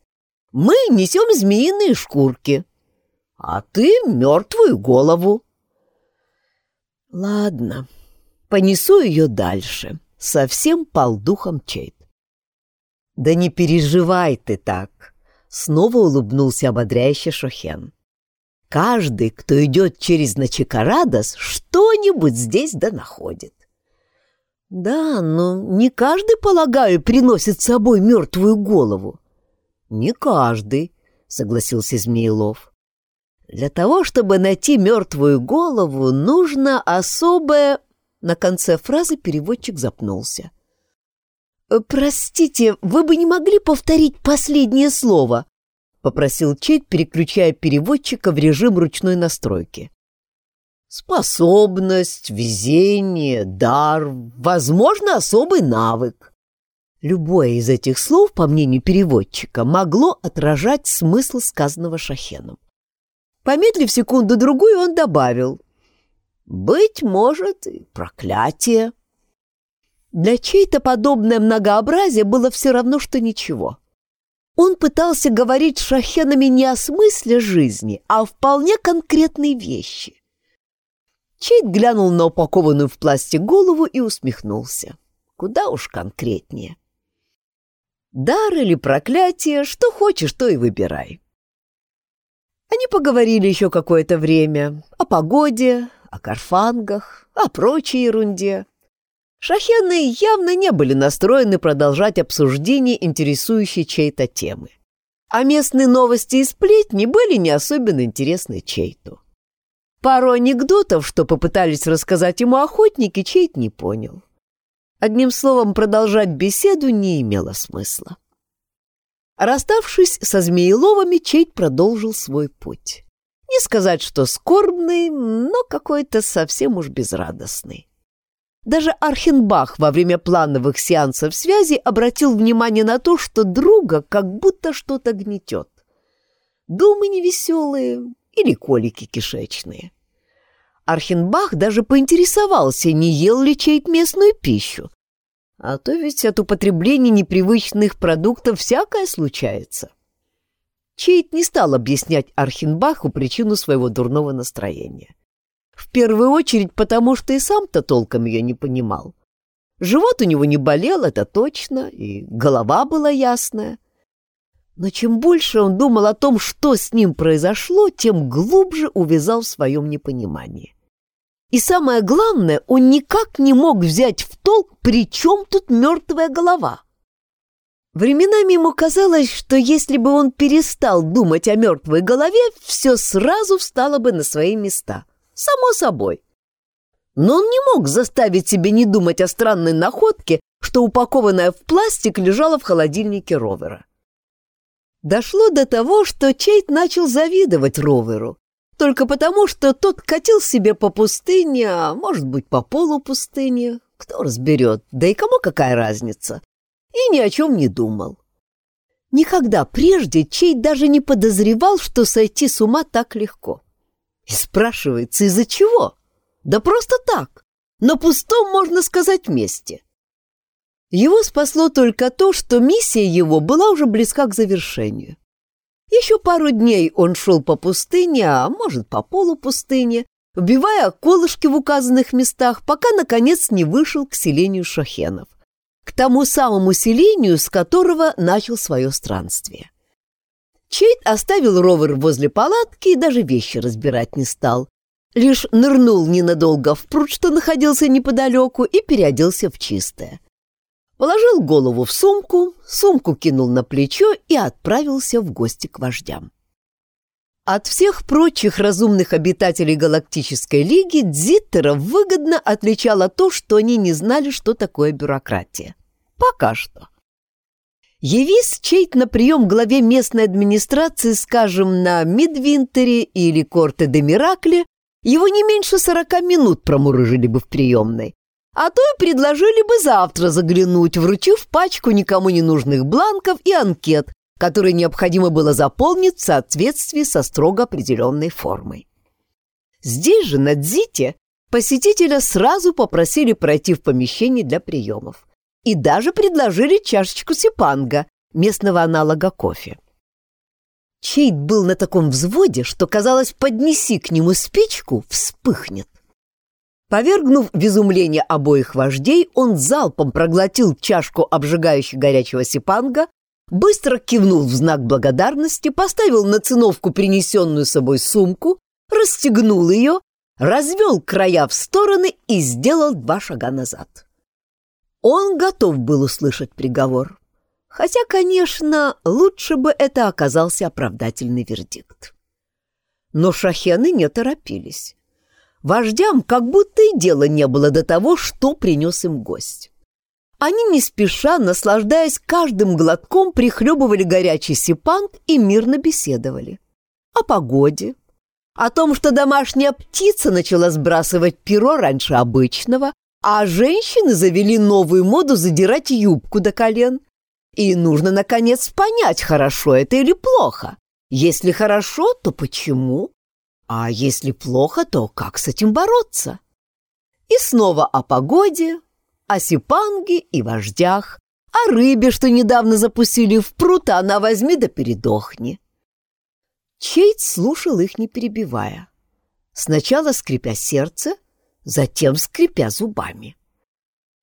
Мы несем змеиные шкурки, а ты мертвую голову. Ладно, понесу ее дальше. Совсем пал духом Чейт. Да не переживай ты так, снова улыбнулся ободряюще Шохен. Каждый, кто идет через Начикарадос, что-нибудь здесь да находит. Да, но не каждый, полагаю, приносит с собой мертвую голову. Не каждый, согласился Змеилов. Для того, чтобы найти мертвую голову, нужно особое... На конце фразы переводчик запнулся. «Простите, вы бы не могли повторить последнее слово?» — попросил Чейд, переключая переводчика в режим ручной настройки. «Способность, везение, дар, возможно, особый навык». Любое из этих слов, по мнению переводчика, могло отражать смысл сказанного Шахеном. Помедлив секунду-другую, он добавил. «Быть может, и проклятие». Для чей-то подобное многообразие было все равно, что ничего. Он пытался говорить с шахенами не о смысле жизни, а о вполне конкретной вещи. Чейт глянул на упакованную в пластик голову и усмехнулся. Куда уж конкретнее. Дар или проклятие, что хочешь, то и выбирай. Они поговорили еще какое-то время о погоде, о карфангах, о прочей ерунде. Шахены явно не были настроены продолжать обсуждение интересующей чьей-то темы. А местные новости и сплетни были не особенно интересны Чейту. Пару анекдотов, что попытались рассказать ему охотники, Чейт не понял. Одним словом, продолжать беседу не имело смысла. Расставшись со Змееловыми, Чейт продолжил свой путь. Не сказать, что скорбный, но какой-то совсем уж безрадостный. Даже Архенбах во время плановых сеансов связи обратил внимание на то, что друга как будто что-то гнетет. Думы невеселые или колики кишечные. Архенбах даже поинтересовался, не ел ли Чейт местную пищу, а то ведь от употребления непривычных продуктов всякое случается. Чейт не стал объяснять Архенбаху причину своего дурного настроения. В первую очередь потому, что и сам-то толком ее не понимал. Живот у него не болел, это точно, и голова была ясная. Но чем больше он думал о том, что с ним произошло, тем глубже увязал в своем непонимании. И самое главное, он никак не мог взять в толк, при чем тут мертвая голова. Временами ему казалось, что если бы он перестал думать о мертвой голове, все сразу встало бы на свои места. Само собой. Но он не мог заставить себя не думать о странной находке, что упакованная в пластик лежала в холодильнике ровера. Дошло до того, что Чейт начал завидовать роверу, только потому, что тот катил себе по пустыне, а может быть, по полу пустыни. Кто разберет, да и кому какая разница. И ни о чем не думал. Никогда прежде Чей даже не подозревал, что сойти с ума так легко. И спрашивается, из-за чего? Да просто так, на пустом, можно сказать, месте. Его спасло только то, что миссия его была уже близка к завершению. Еще пару дней он шел по пустыне, а может, по полу пустыни, вбивая колышки в указанных местах, пока, наконец, не вышел к селению шахенов, к тому самому селению, с которого начал свое странствие. Чейт оставил ровер возле палатки и даже вещи разбирать не стал. Лишь нырнул ненадолго в пруд, что находился неподалеку, и переоделся в чистое. Положил голову в сумку, сумку кинул на плечо и отправился в гости к вождям. От всех прочих разумных обитателей Галактической Лиги Дзиттеров выгодно отличало то, что они не знали, что такое бюрократия. Пока что. Явись чейт на прием главе местной администрации, скажем, на Мидвинтере или Корте де Миракле, его не меньше сорока минут промурыжили бы в приемной, а то и предложили бы завтра заглянуть, вручив пачку никому не нужных бланков и анкет, который необходимо было заполнить в соответствии со строго определенной формой. Здесь же, на Дзите, посетителя сразу попросили пройти в помещение для приемов и даже предложили чашечку сипанга, местного аналога кофе. Чейд был на таком взводе, что, казалось, поднеси к нему спичку, вспыхнет. Повергнув в изумление обоих вождей, он залпом проглотил чашку обжигающего горячего сипанга, быстро кивнул в знак благодарности, поставил на циновку принесенную собой сумку, расстегнул ее, развел края в стороны и сделал два шага назад. Он готов был услышать приговор. Хотя, конечно, лучше бы это оказался оправдательный вердикт. Но шахены не торопились. Вождям как будто и дела не было до того, что принес им гость. Они не спеша, наслаждаясь каждым глотком, прихлебывали горячий сипанг и мирно беседовали. О погоде, о том, что домашняя птица начала сбрасывать перо раньше обычного, а женщины завели новую моду задирать юбку до колен. И нужно, наконец, понять, хорошо это или плохо. Если хорошо, то почему? А если плохо, то как с этим бороться? И снова о погоде, о сипанге и вождях, о рыбе, что недавно запустили в пруд, а она возьми да передохни. Чейт слушал их, не перебивая. Сначала скрипя сердце, затем скрипя зубами.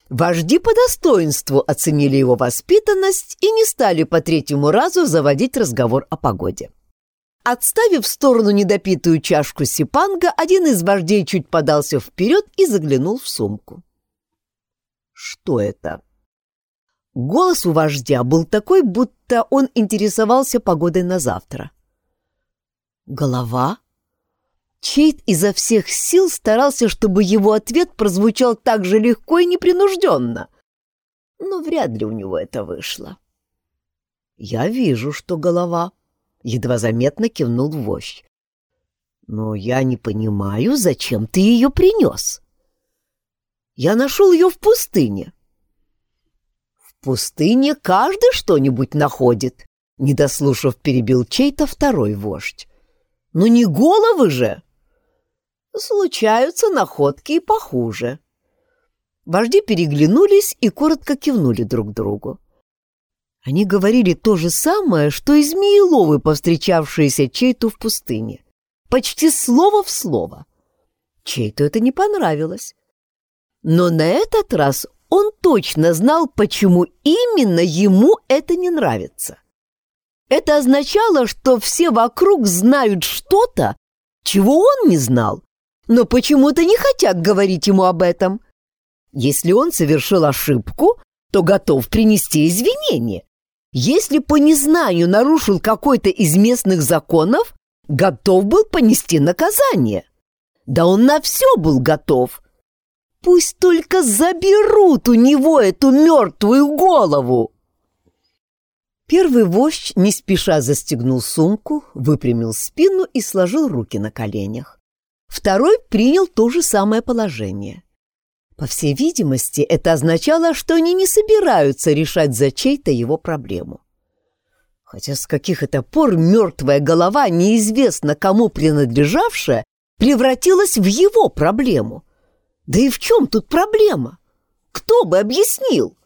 Вожди по достоинству оценили его воспитанность и не стали по третьему разу заводить разговор о погоде. Отставив в сторону недопитую чашку сипанга, один из вождей чуть подался вперед и заглянул в сумку. «Что это?» Голос у вождя был такой, будто он интересовался погодой на завтра. «Голова?» Чейт изо всех сил старался, чтобы его ответ прозвучал так же легко и непринужденно. Но вряд ли у него это вышло. «Я вижу, что голова», едва заметно кивнул вождь. Но я не понимаю, зачем ты ее принес. Я нашел ее в пустыне. В пустыне каждый что-нибудь находит, не дослушав, перебил чей-то второй вождь. Но не головы же! Случаются находки и похуже. Вожди переглянулись и коротко кивнули друг другу. Они говорили то же самое, что и змееловы, повстречавшиеся Чейту в пустыне. Почти слово в слово. Чейту это не понравилось. Но на этот раз он точно знал, почему именно ему это не нравится. Это означало, что все вокруг знают что-то, чего он не знал, но почему-то не хотят говорить ему об этом. Если он совершил ошибку, то готов принести извинения. Если по незнанию нарушил какой-то из местных законов, готов был понести наказание. Да он на все был готов. Пусть только заберут у него эту мертвую голову. Первый вождь не спеша застегнул сумку, выпрямил спину и сложил руки на коленях. Второй принял то же самое положение. По всей видимости, это означало, что они не собираются решать за чей-то его проблему. Хотя с каких это пор мертвая голова, неизвестно кому принадлежавшая, превратилась в его проблему. Да и в чем тут проблема? Кто бы объяснил?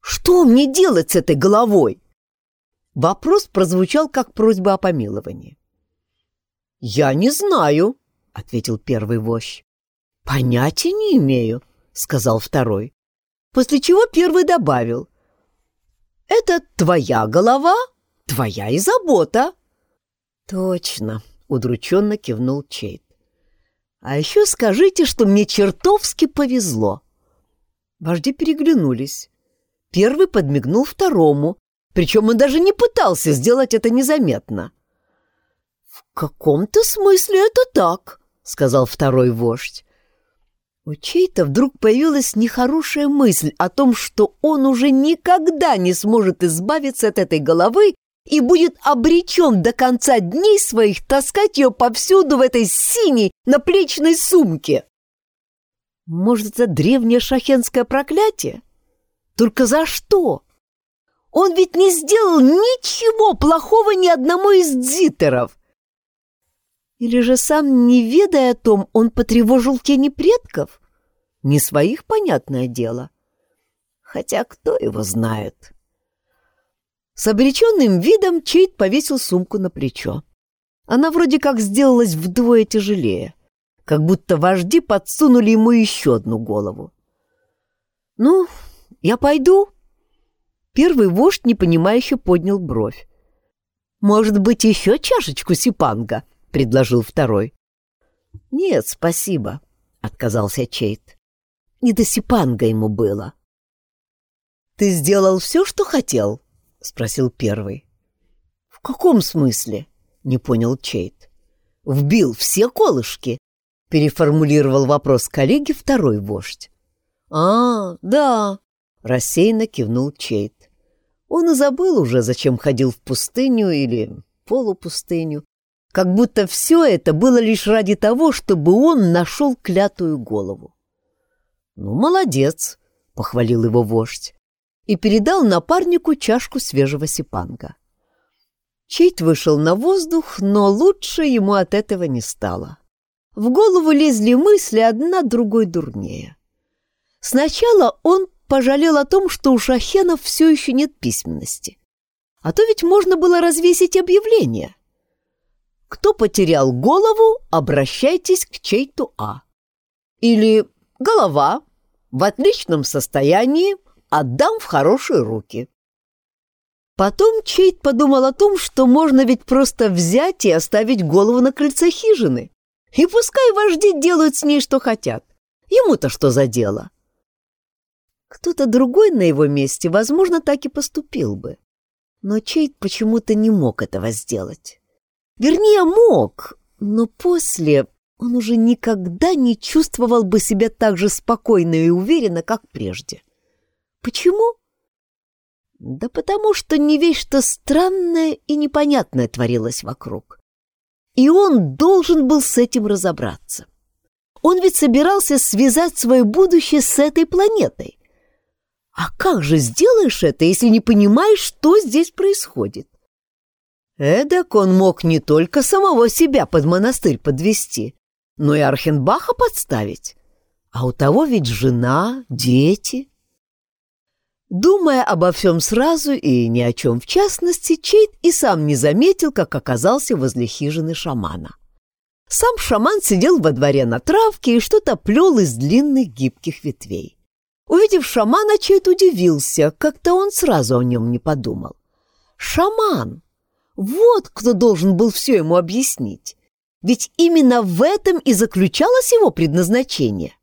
Что мне делать с этой головой? Вопрос прозвучал как просьба о помиловании. «Я не знаю», — ответил первый вождь. «Понятия не имею», — сказал второй. После чего первый добавил. «Это твоя голова, твоя и забота». «Точно», — удрученно кивнул Чейт. «А еще скажите, что мне чертовски повезло». Вожди переглянулись. Первый подмигнул второму, причем он даже не пытался сделать это незаметно. «В каком-то смысле это так», — сказал второй вождь. У чей-то вдруг появилась нехорошая мысль о том, что он уже никогда не сможет избавиться от этой головы и будет обречен до конца дней своих таскать ее повсюду в этой синей наплечной сумке. Может, это древнее шахенское проклятие? Только за что? Он ведь не сделал ничего плохого ни одному из дзитеров. Или же сам, не ведая о том, он потревожил тени предков? Не своих, понятное дело. Хотя кто его знает? С обреченным видом Чейт повесил сумку на плечо. Она вроде как сделалась вдвое тяжелее, как будто вожди подсунули ему еще одну голову. «Ну, я пойду?» Первый вождь непонимающе поднял бровь. «Может быть, еще чашечку сипанга?» — предложил второй. «Нет, спасибо», — отказался Чейт. «Не до сипанга ему было». «Ты сделал все, что хотел?» — спросил первый. «В каком смысле?» — не понял Чейт. «Вбил все колышки?» — переформулировал вопрос коллеги второй вождь. «А, да», — рассеянно кивнул Чейт. Он и забыл уже, зачем ходил в пустыню или полупустыню, как будто все это было лишь ради того, чтобы он нашел клятую голову. «Ну, молодец», — похвалил его вождь и передал напарнику чашку свежего сипанга. Чейт вышел на воздух, но лучше ему от этого не стало. В голову лезли мысли одна другой дурнее. Сначала он пожалел о том, что у шахенов все еще нет письменности. А то ведь можно было развесить объявление. Кто потерял голову, обращайтесь к Чейту А. Или голова в отличном состоянии, отдам в хорошие руки. Потом Чейт подумал о том, что можно ведь просто взять и оставить голову на крыльце хижины. И пускай вожди делают с ней, что хотят. Ему-то что за дело? Кто-то другой на его месте, возможно, так и поступил бы. Но Чейт почему-то не мог этого сделать. Вернее, мог, но после он уже никогда не чувствовал бы себя так же спокойно и уверенно, как прежде. Почему? Да потому что не весь что странное и непонятное творилось вокруг. И он должен был с этим разобраться. Он ведь собирался связать свое будущее с этой планетой. А как же сделаешь это, если не понимаешь, что здесь происходит? Эдак он мог не только самого себя под монастырь подвести, но и Архенбаха подставить. А у того ведь жена, дети. Думая обо всем сразу и ни о чем в частности, Чейт и сам не заметил, как оказался возле хижины шамана. Сам шаман сидел во дворе на травке и что-то плел из длинных гибких ветвей. Увидев шамана, Чейт удивился, как-то он сразу о нем не подумал. Шаман! Вот кто должен был все ему объяснить. Ведь именно в этом и заключалось его предназначение.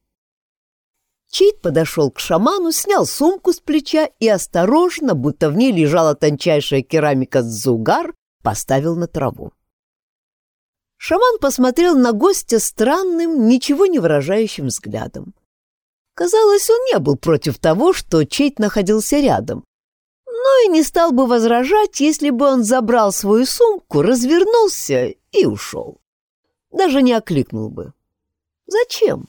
Чейт подошел к шаману, снял сумку с плеча и осторожно, будто в ней лежала тончайшая керамика зугар, поставил на траву. Шаман посмотрел на гостя странным, ничего не выражающим взглядом. Казалось, он не был против того, что Чейт находился рядом, но и не стал бы возражать, если бы он забрал свою сумку, развернулся и ушел. Даже не окликнул бы. Зачем?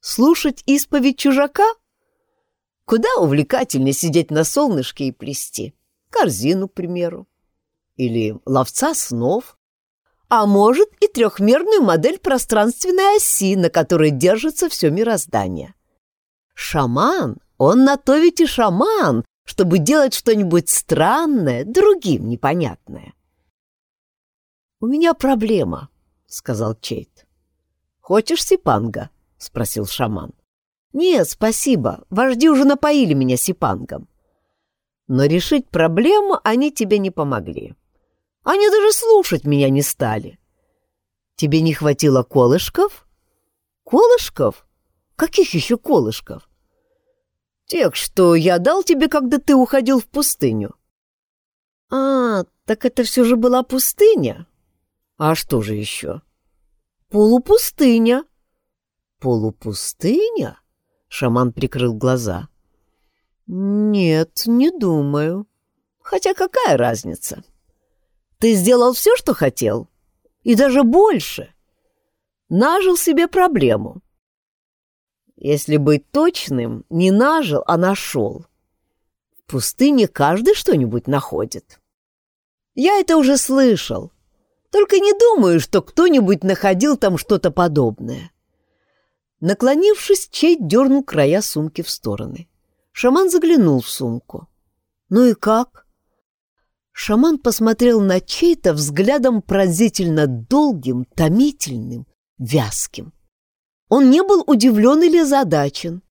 Слушать исповедь чужака? Куда увлекательнее сидеть на солнышке и плести. Корзину, к примеру. Или ловца снов. А может и трехмерную модель пространственной оси, на которой держится все мироздание. Шаман, он на то ведь и шаман, чтобы делать что-нибудь странное, другим непонятное. «У меня проблема», — сказал Чейт. «Хочешь сипанга?» — спросил шаман. «Нет, спасибо, вожди уже напоили меня сипангом». Но решить проблему они тебе не помогли. Они даже слушать меня не стали. Тебе не хватило колышков? Колышков? Каких еще колышков? Тех, что я дал тебе, когда ты уходил в пустыню. А, так это все же была пустыня? А что же еще? Полупустыня, «Полупустыня?» — шаман прикрыл глаза. «Нет, не думаю. Хотя какая разница? Ты сделал все, что хотел, и даже больше. Нажил себе проблему. Если быть точным, не нажил, а нашел. В пустыне каждый что-нибудь находит. Я это уже слышал. Только не думаю, что кто-нибудь находил там что-то подобное. Наклонившись, Чейт дернул края сумки в стороны. Шаман заглянул в сумку. «Ну и как?» Шаман посмотрел на Чейта взглядом пронзительно долгим, томительным, вязким. Он не был удивлен или озадачен,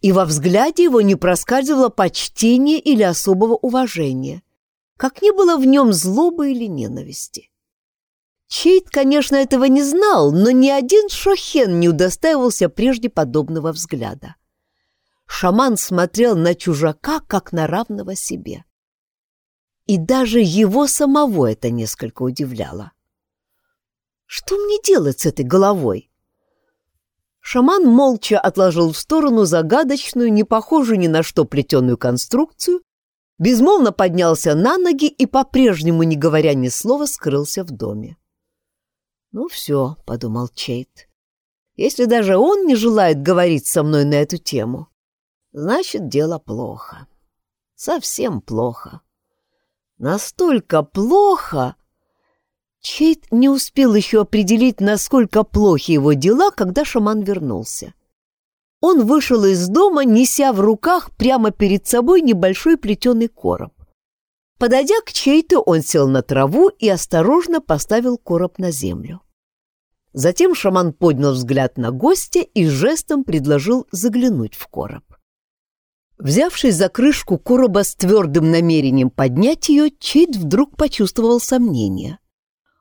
и во взгляде его не проскальзывало почтение или особого уважения, как не было в нем злобы или ненависти. Чейт, конечно, этого не знал, но ни один шохен не удостаивался прежде подобного взгляда. Шаман смотрел на чужака, как на равного себе. И даже его самого это несколько удивляло. Что мне делать с этой головой? Шаман молча отложил в сторону загадочную, не похожую ни на что плетеную конструкцию, безмолвно поднялся на ноги и, по-прежнему не говоря ни слова, скрылся в доме. «Ну все», — подумал Чейт, — «если даже он не желает говорить со мной на эту тему, значит, дело плохо. Совсем плохо. Настолько плохо...» Чейт не успел еще определить, насколько плохи его дела, когда шаман вернулся. Он вышел из дома, неся в руках прямо перед собой небольшой плетеный короб. Подойдя к Чейту, он сел на траву и осторожно поставил короб на землю. Затем шаман поднял взгляд на гостя и жестом предложил заглянуть в короб. Взявшись за крышку короба с твердым намерением поднять ее, Чейд вдруг почувствовал сомнение.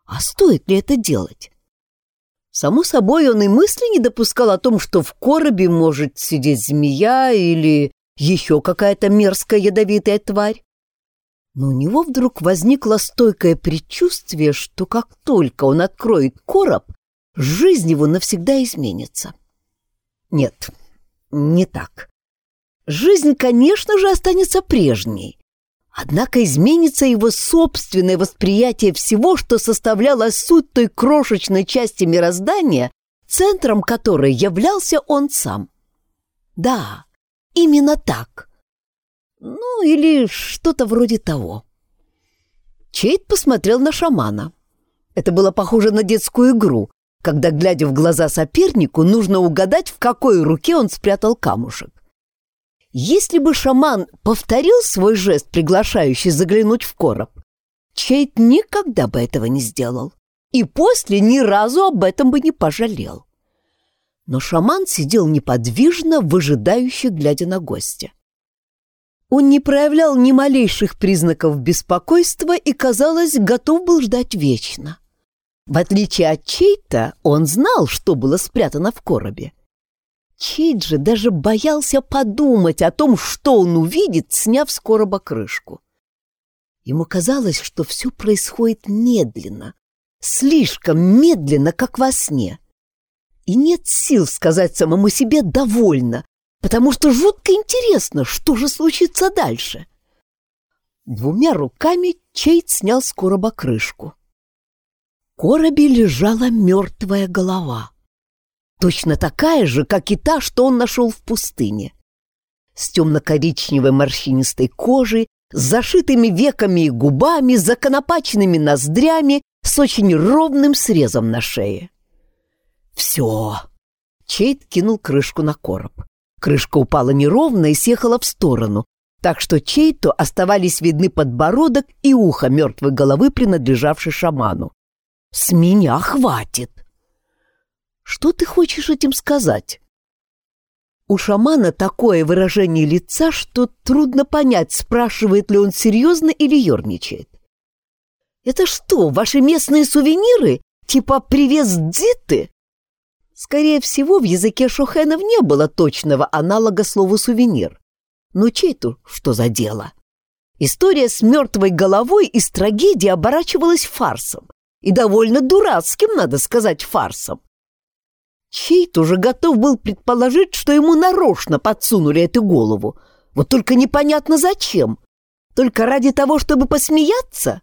А стоит ли это делать? Само собой, он и мысли не допускал о том, что в коробе может сидеть змея или еще какая-то мерзкая ядовитая тварь. Но у него вдруг возникло стойкое предчувствие, что как только он откроет короб, жизнь его навсегда изменится. Нет, не так. Жизнь, конечно же, останется прежней. Однако изменится его собственное восприятие всего, что составляло суть той крошечной части мироздания, центром которой являлся он сам. Да, именно так. Ну, или что-то вроде того. Чейд посмотрел на шамана. Это было похоже на детскую игру, когда, глядя в глаза сопернику, нужно угадать, в какой руке он спрятал камушек. Если бы шаман повторил свой жест, приглашающий заглянуть в короб, Чейт никогда бы этого не сделал и после ни разу об этом бы не пожалел. Но шаман сидел неподвижно, выжидающе глядя на гостя. Он не проявлял ни малейших признаков беспокойства и, казалось, готов был ждать вечно. В отличие от Чейта, он знал, что было спрятано в коробе. Же даже боялся подумать о том, что он увидит, сняв с короба крышку. Ему казалось, что все происходит медленно, слишком медленно, как во сне. И нет сил сказать самому себе «довольно», потому что жутко интересно, что же случится дальше. Двумя руками Чейт снял с короба крышку коробе лежала мертвая голова. Точно такая же, как и та, что он нашел в пустыне. С темно-коричневой морщинистой кожей, с зашитыми веками и губами, законопаченными ноздрями, с очень ровным срезом на шее. «Все!» Чейд кинул крышку на короб. Крышка упала неровно и съехала в сторону, так что Чейту оставались видны подбородок и ухо мертвой головы, принадлежавшей шаману. С меня хватит. Что ты хочешь этим сказать? У шамана такое выражение лица, что трудно понять, спрашивает ли он серьезно или ерничает. Это что, ваши местные сувениры? Типа «Привез Дзиты»? Скорее всего, в языке шохенов не было точного аналога слову «сувенир». Но чей-то что за дело? История с мертвой головой из трагедии оборачивалась фарсом и довольно дурацким, надо сказать, фарсом. Чейт уже готов был предположить, что ему нарочно подсунули эту голову. Вот только непонятно зачем. Только ради того, чтобы посмеяться?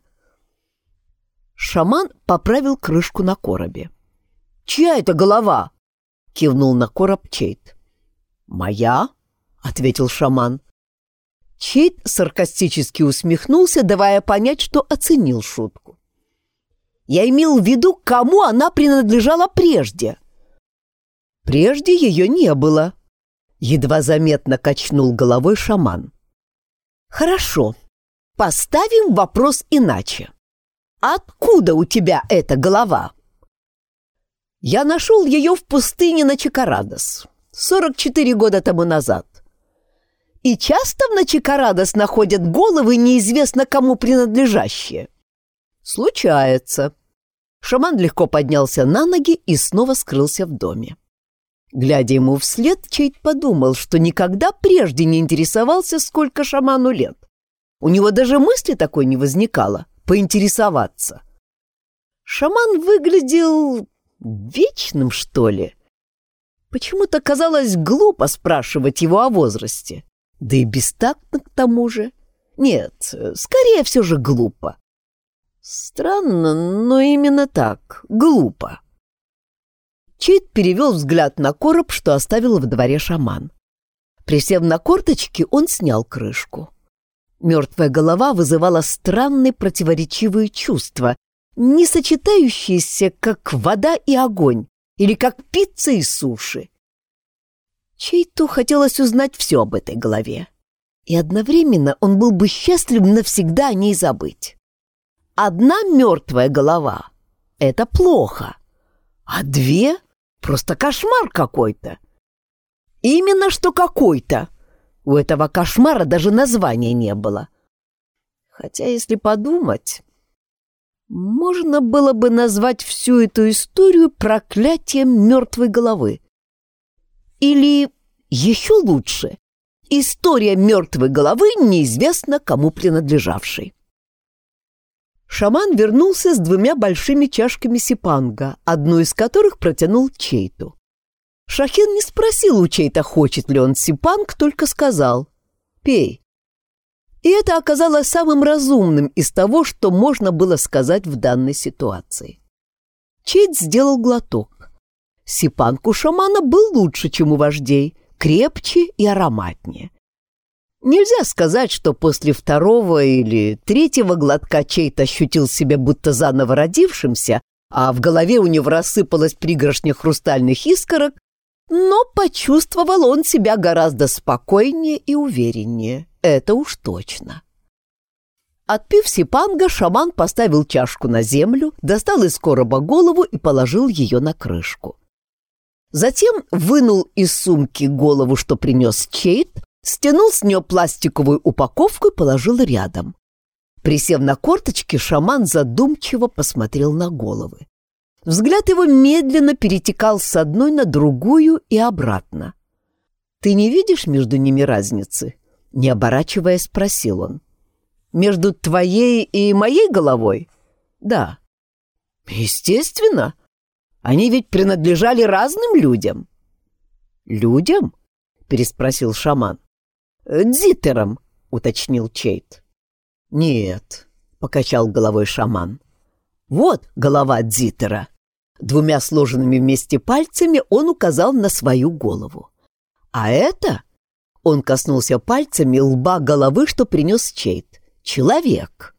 Шаман поправил крышку на коробе. «Чья это голова?» — кивнул на короб Чейт. «Моя?» — ответил шаман. Чейт саркастически усмехнулся, давая понять, что оценил шутку. Я имел в виду, кому она принадлежала прежде. Прежде ее не было. Едва заметно качнул головой шаман. Хорошо, поставим вопрос иначе. Откуда у тебя эта голова? Я нашел ее в пустыне на Чикарадос 44 года тому назад. И часто в Начикарадос находят головы неизвестно кому принадлежащие. Случается. Шаман легко поднялся на ноги и снова скрылся в доме. Глядя ему вслед, Чейт подумал, что никогда прежде не интересовался, сколько шаману лет. У него даже мысли такой не возникало — поинтересоваться. Шаман выглядел вечным, что ли. Почему-то казалось глупо спрашивать его о возрасте. Да и бестактно к тому же. Нет, скорее все же глупо. Странно, но именно так, глупо. Чейд перевел взгляд на короб, что оставил в дворе шаман. Присев на корточки, он снял крышку. Мертвая голова вызывала странные противоречивые чувства, не сочетающиеся, как вода и огонь, или как пицца и суши. Чейту хотелось узнать все об этой голове. И одновременно он был бы счастлив навсегда о ней забыть. Одна мертвая голова — это плохо, а две — просто кошмар какой-то. Именно что какой-то. У этого кошмара даже названия не было. Хотя, если подумать, можно было бы назвать всю эту историю проклятием мертвой головы. Или еще лучше, история мертвой головы неизвестно кому принадлежавшей. Шаман вернулся с двумя большими чашками сипанга, одну из которых протянул Чейту. Шахин не спросил у Чейта, хочет ли он сипанг, только сказал «Пей». И это оказалось самым разумным из того, что можно было сказать в данной ситуации. Чейт сделал глоток. Сипанг у шамана был лучше, чем у вождей, крепче и ароматнее. Нельзя сказать, что после второго или третьего глотка чей-то ощутил себя будто заново родившимся, а в голове у него рассыпалась пригоршня хрустальных искорок, но почувствовал он себя гораздо спокойнее и увереннее. Это уж точно. Отпив сипанга, шаман поставил чашку на землю, достал из короба голову и положил ее на крышку. Затем вынул из сумки голову, что принес Чейт, стянул с нее пластиковую упаковку и положил рядом. Присев на корточки, шаман задумчиво посмотрел на головы. Взгляд его медленно перетекал с одной на другую и обратно. «Ты не видишь между ними разницы?» Не оборачиваясь, спросил он. «Между твоей и моей головой?» «Да». «Естественно. Они ведь принадлежали разным людям». «Людям?» — переспросил шаман. «Дзитером», — уточнил Чейт. «Нет», — покачал головой шаман. «Вот голова Дзитера». Двумя сложенными вместе пальцами он указал на свою голову. «А это...» — он коснулся пальцами лба головы, что принес Чейт. «Человек».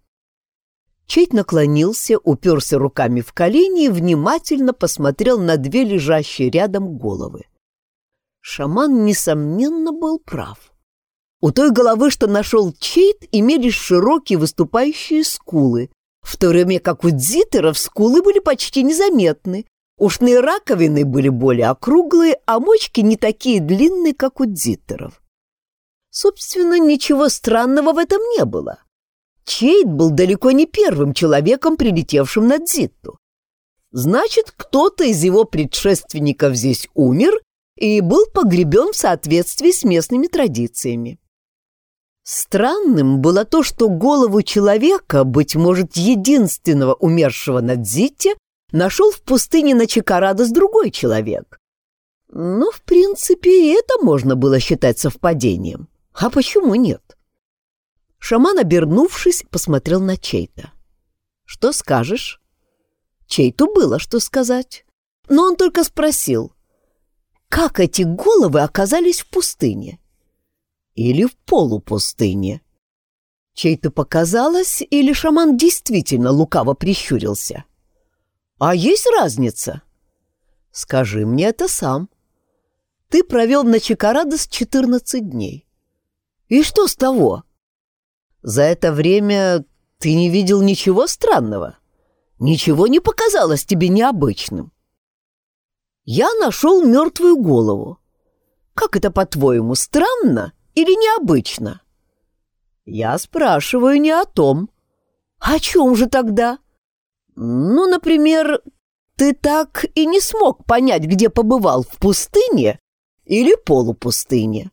Чейт наклонился, уперся руками в колени и внимательно посмотрел на две лежащие рядом головы. Шаман, несомненно, был прав. У той головы, что нашел Чейт, имелись широкие выступающие скулы, в то время как у дзитеров скулы были почти незаметны. Ушные раковины были более округлые, а мочки не такие длинные, как у дзитеров. Собственно, ничего странного в этом не было. Чейт был далеко не первым человеком, прилетевшим на Дзитту. Значит, кто-то из его предшественников здесь умер и был погребен в соответствии с местными традициями. Странным было то, что голову человека, быть может, единственного умершего на Дзите, нашел в пустыне на Чикарадос другой человек. Но, в принципе, и это можно было считать совпадением. А почему нет? Шаман, обернувшись, посмотрел на Чейта. «Что скажешь?» Чейту было что сказать. Но он только спросил, как эти головы оказались в пустыне? Или в полупустыне? Чей-то показалось, или шаман действительно лукаво прищурился? А есть разница? Скажи мне это сам. Ты провел на Чикарадос 14 дней. И что с того? За это время ты не видел ничего странного? Ничего не показалось тебе необычным? Я нашел мертвую голову. Как это, по-твоему, странно или необычно? Я спрашиваю не о том. О чем же тогда? Ну, например, ты так и не смог понять, где побывал, в пустыне или полупустыне.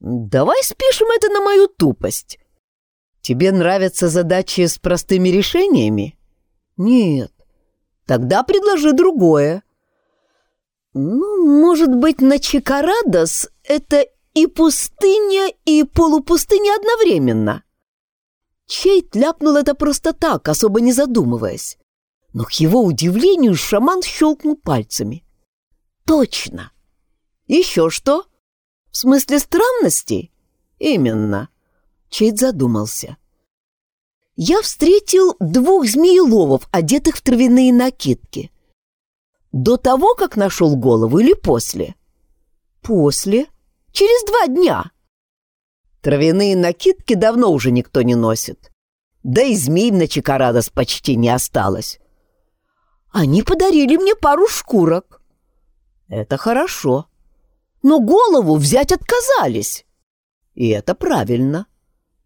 Давай спишем это на мою тупость. Тебе нравятся задачи с простыми решениями? Нет. Тогда предложи другое. Ну, может быть, на Чикарадос это и пустыня, и полупустыня одновременно. Чейт ляпнул это просто так, особо не задумываясь. Но к его удивлению шаман щелкнул пальцами. Точно. Еще что? В смысле странностей? Именно. Чейт задумался. Я встретил двух змееловов, одетых в травяные накидки. До того, как нашел голову или после? После. Через два дня. Травяные накидки давно уже никто не носит. Да и змей на Чикарадос почти не осталось. Они подарили мне пару шкурок. Это хорошо. Но голову взять отказались. И это правильно.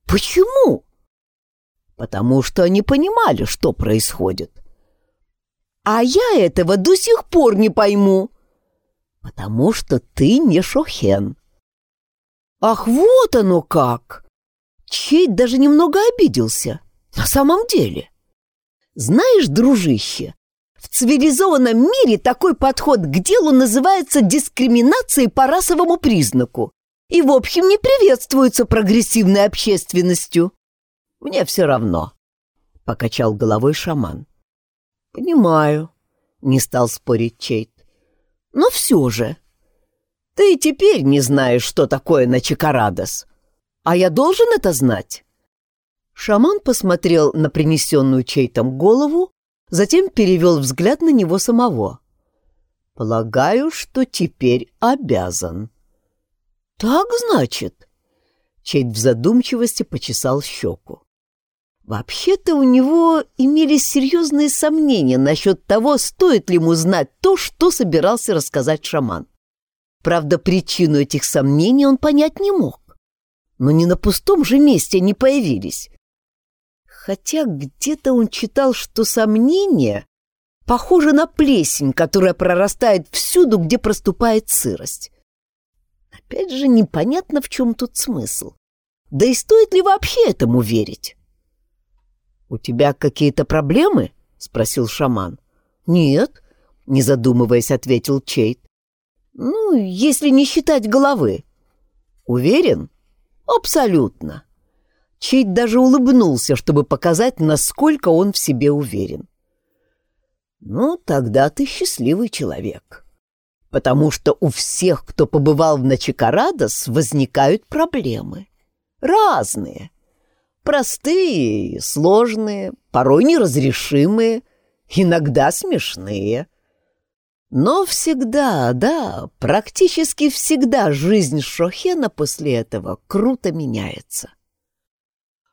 Почему? Потому что они понимали, что происходит. А я этого до сих пор не пойму. Потому что ты не Шохен. Ах, вот оно как! Чейд даже немного обиделся. На самом деле. Знаешь, дружище, в цивилизованном мире такой подход к делу называется дискриминацией по расовому признаку и, в общем, не приветствуется прогрессивной общественностью. Мне все равно, — покачал головой шаман. Понимаю, — не стал спорить Чейт. Но все же, ты теперь не знаешь, что такое Начикарадос. А я должен это знать?» Шаман посмотрел на принесенную чей-то голову, затем перевел взгляд на него самого. «Полагаю, что теперь обязан». «Так, значит?» Чейт в задумчивости почесал щеку. Вообще-то у него имелись серьезные сомнения насчет того, стоит ли ему знать то, что собирался рассказать шаман. Правда, причину этих сомнений он понять не мог. Но не на пустом же месте они появились. Хотя где-то он читал, что сомнения похожи на плесень, которая прорастает всюду, где проступает сырость. Опять же, непонятно, в чем тут смысл. Да и стоит ли вообще этому верить? «У тебя какие-то проблемы?» — спросил шаман. «Нет», — не задумываясь, ответил Чейт. Ну, если не считать головы. Уверен? Абсолютно. Чейд даже улыбнулся, чтобы показать, насколько он в себе уверен. Ну, тогда ты счастливый человек. Потому что у всех, кто побывал в Начикарадос, возникают проблемы. Разные. Простые, сложные, порой неразрешимые, иногда смешные — но всегда, да, практически всегда жизнь Шохена после этого круто меняется.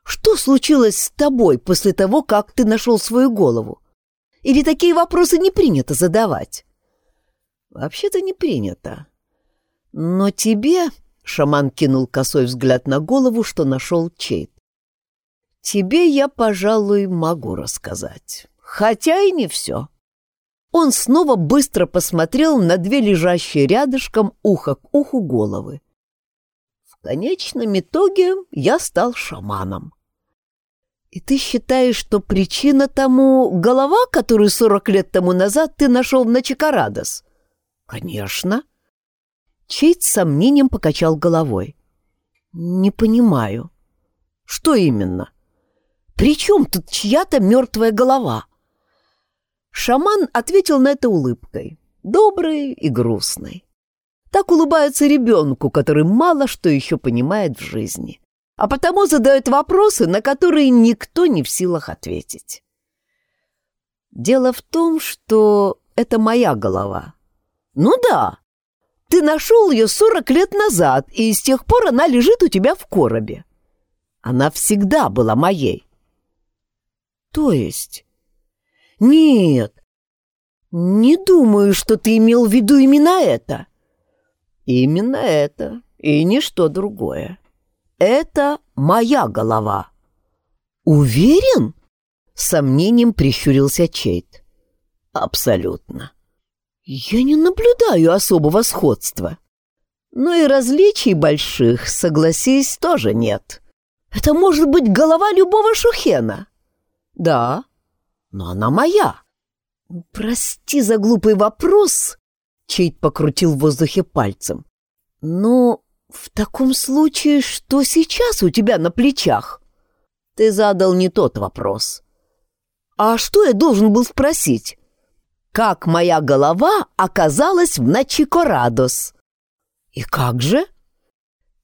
Что случилось с тобой после того, как ты нашел свою голову? Или такие вопросы не принято задавать? Вообще-то не принято. Но тебе, — шаман кинул косой взгляд на голову, что нашел Чейт, — тебе я, пожалуй, могу рассказать. Хотя и не все. — он снова быстро посмотрел на две лежащие рядышком ухо к уху головы. В конечном итоге я стал шаманом. И ты считаешь, что причина тому голова, которую сорок лет тому назад ты нашел на Чикарадос? Конечно. Чейт с сомнением покачал головой. Не понимаю. Что именно? При чем тут чья-то мертвая голова? — Шаман ответил на это улыбкой, доброй и грустной. Так улыбаются ребенку, который мало что еще понимает в жизни, а потому задают вопросы, на которые никто не в силах ответить. Дело в том, что это моя голова. Ну да, ты нашел ее сорок лет назад, и с тех пор она лежит у тебя в коробе. Она всегда была моей. То есть? Нет, не думаю, что ты имел в виду именно это. Именно это и ничто другое. Это моя голова. Уверен? Сомнением прищурился Чейт. Абсолютно. Я не наблюдаю особого сходства. Но и различий больших, согласись, тоже нет. Это может быть голова любого шухена. Да, но она моя. Прости за глупый вопрос, Чейт покрутил в воздухе пальцем. Но в таком случае, что сейчас у тебя на плечах? Ты задал не тот вопрос. А что я должен был спросить? Как моя голова оказалась в Начикорадос? И как же?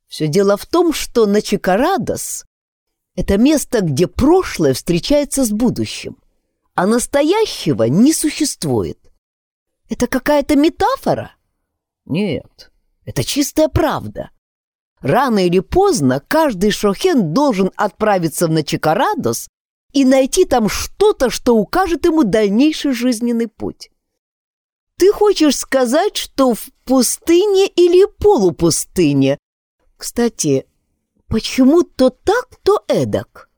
Все дело в том, что Начикорадос — это место, где прошлое встречается с будущим, а настоящего не существует. Это какая-то метафора? Нет, это чистая правда. Рано или поздно каждый шохен должен отправиться в Начикорадос и найти там что-то, что укажет ему дальнейший жизненный путь. Ты хочешь сказать, что в пустыне или полупустыне? Кстати, почему то так, то эдак?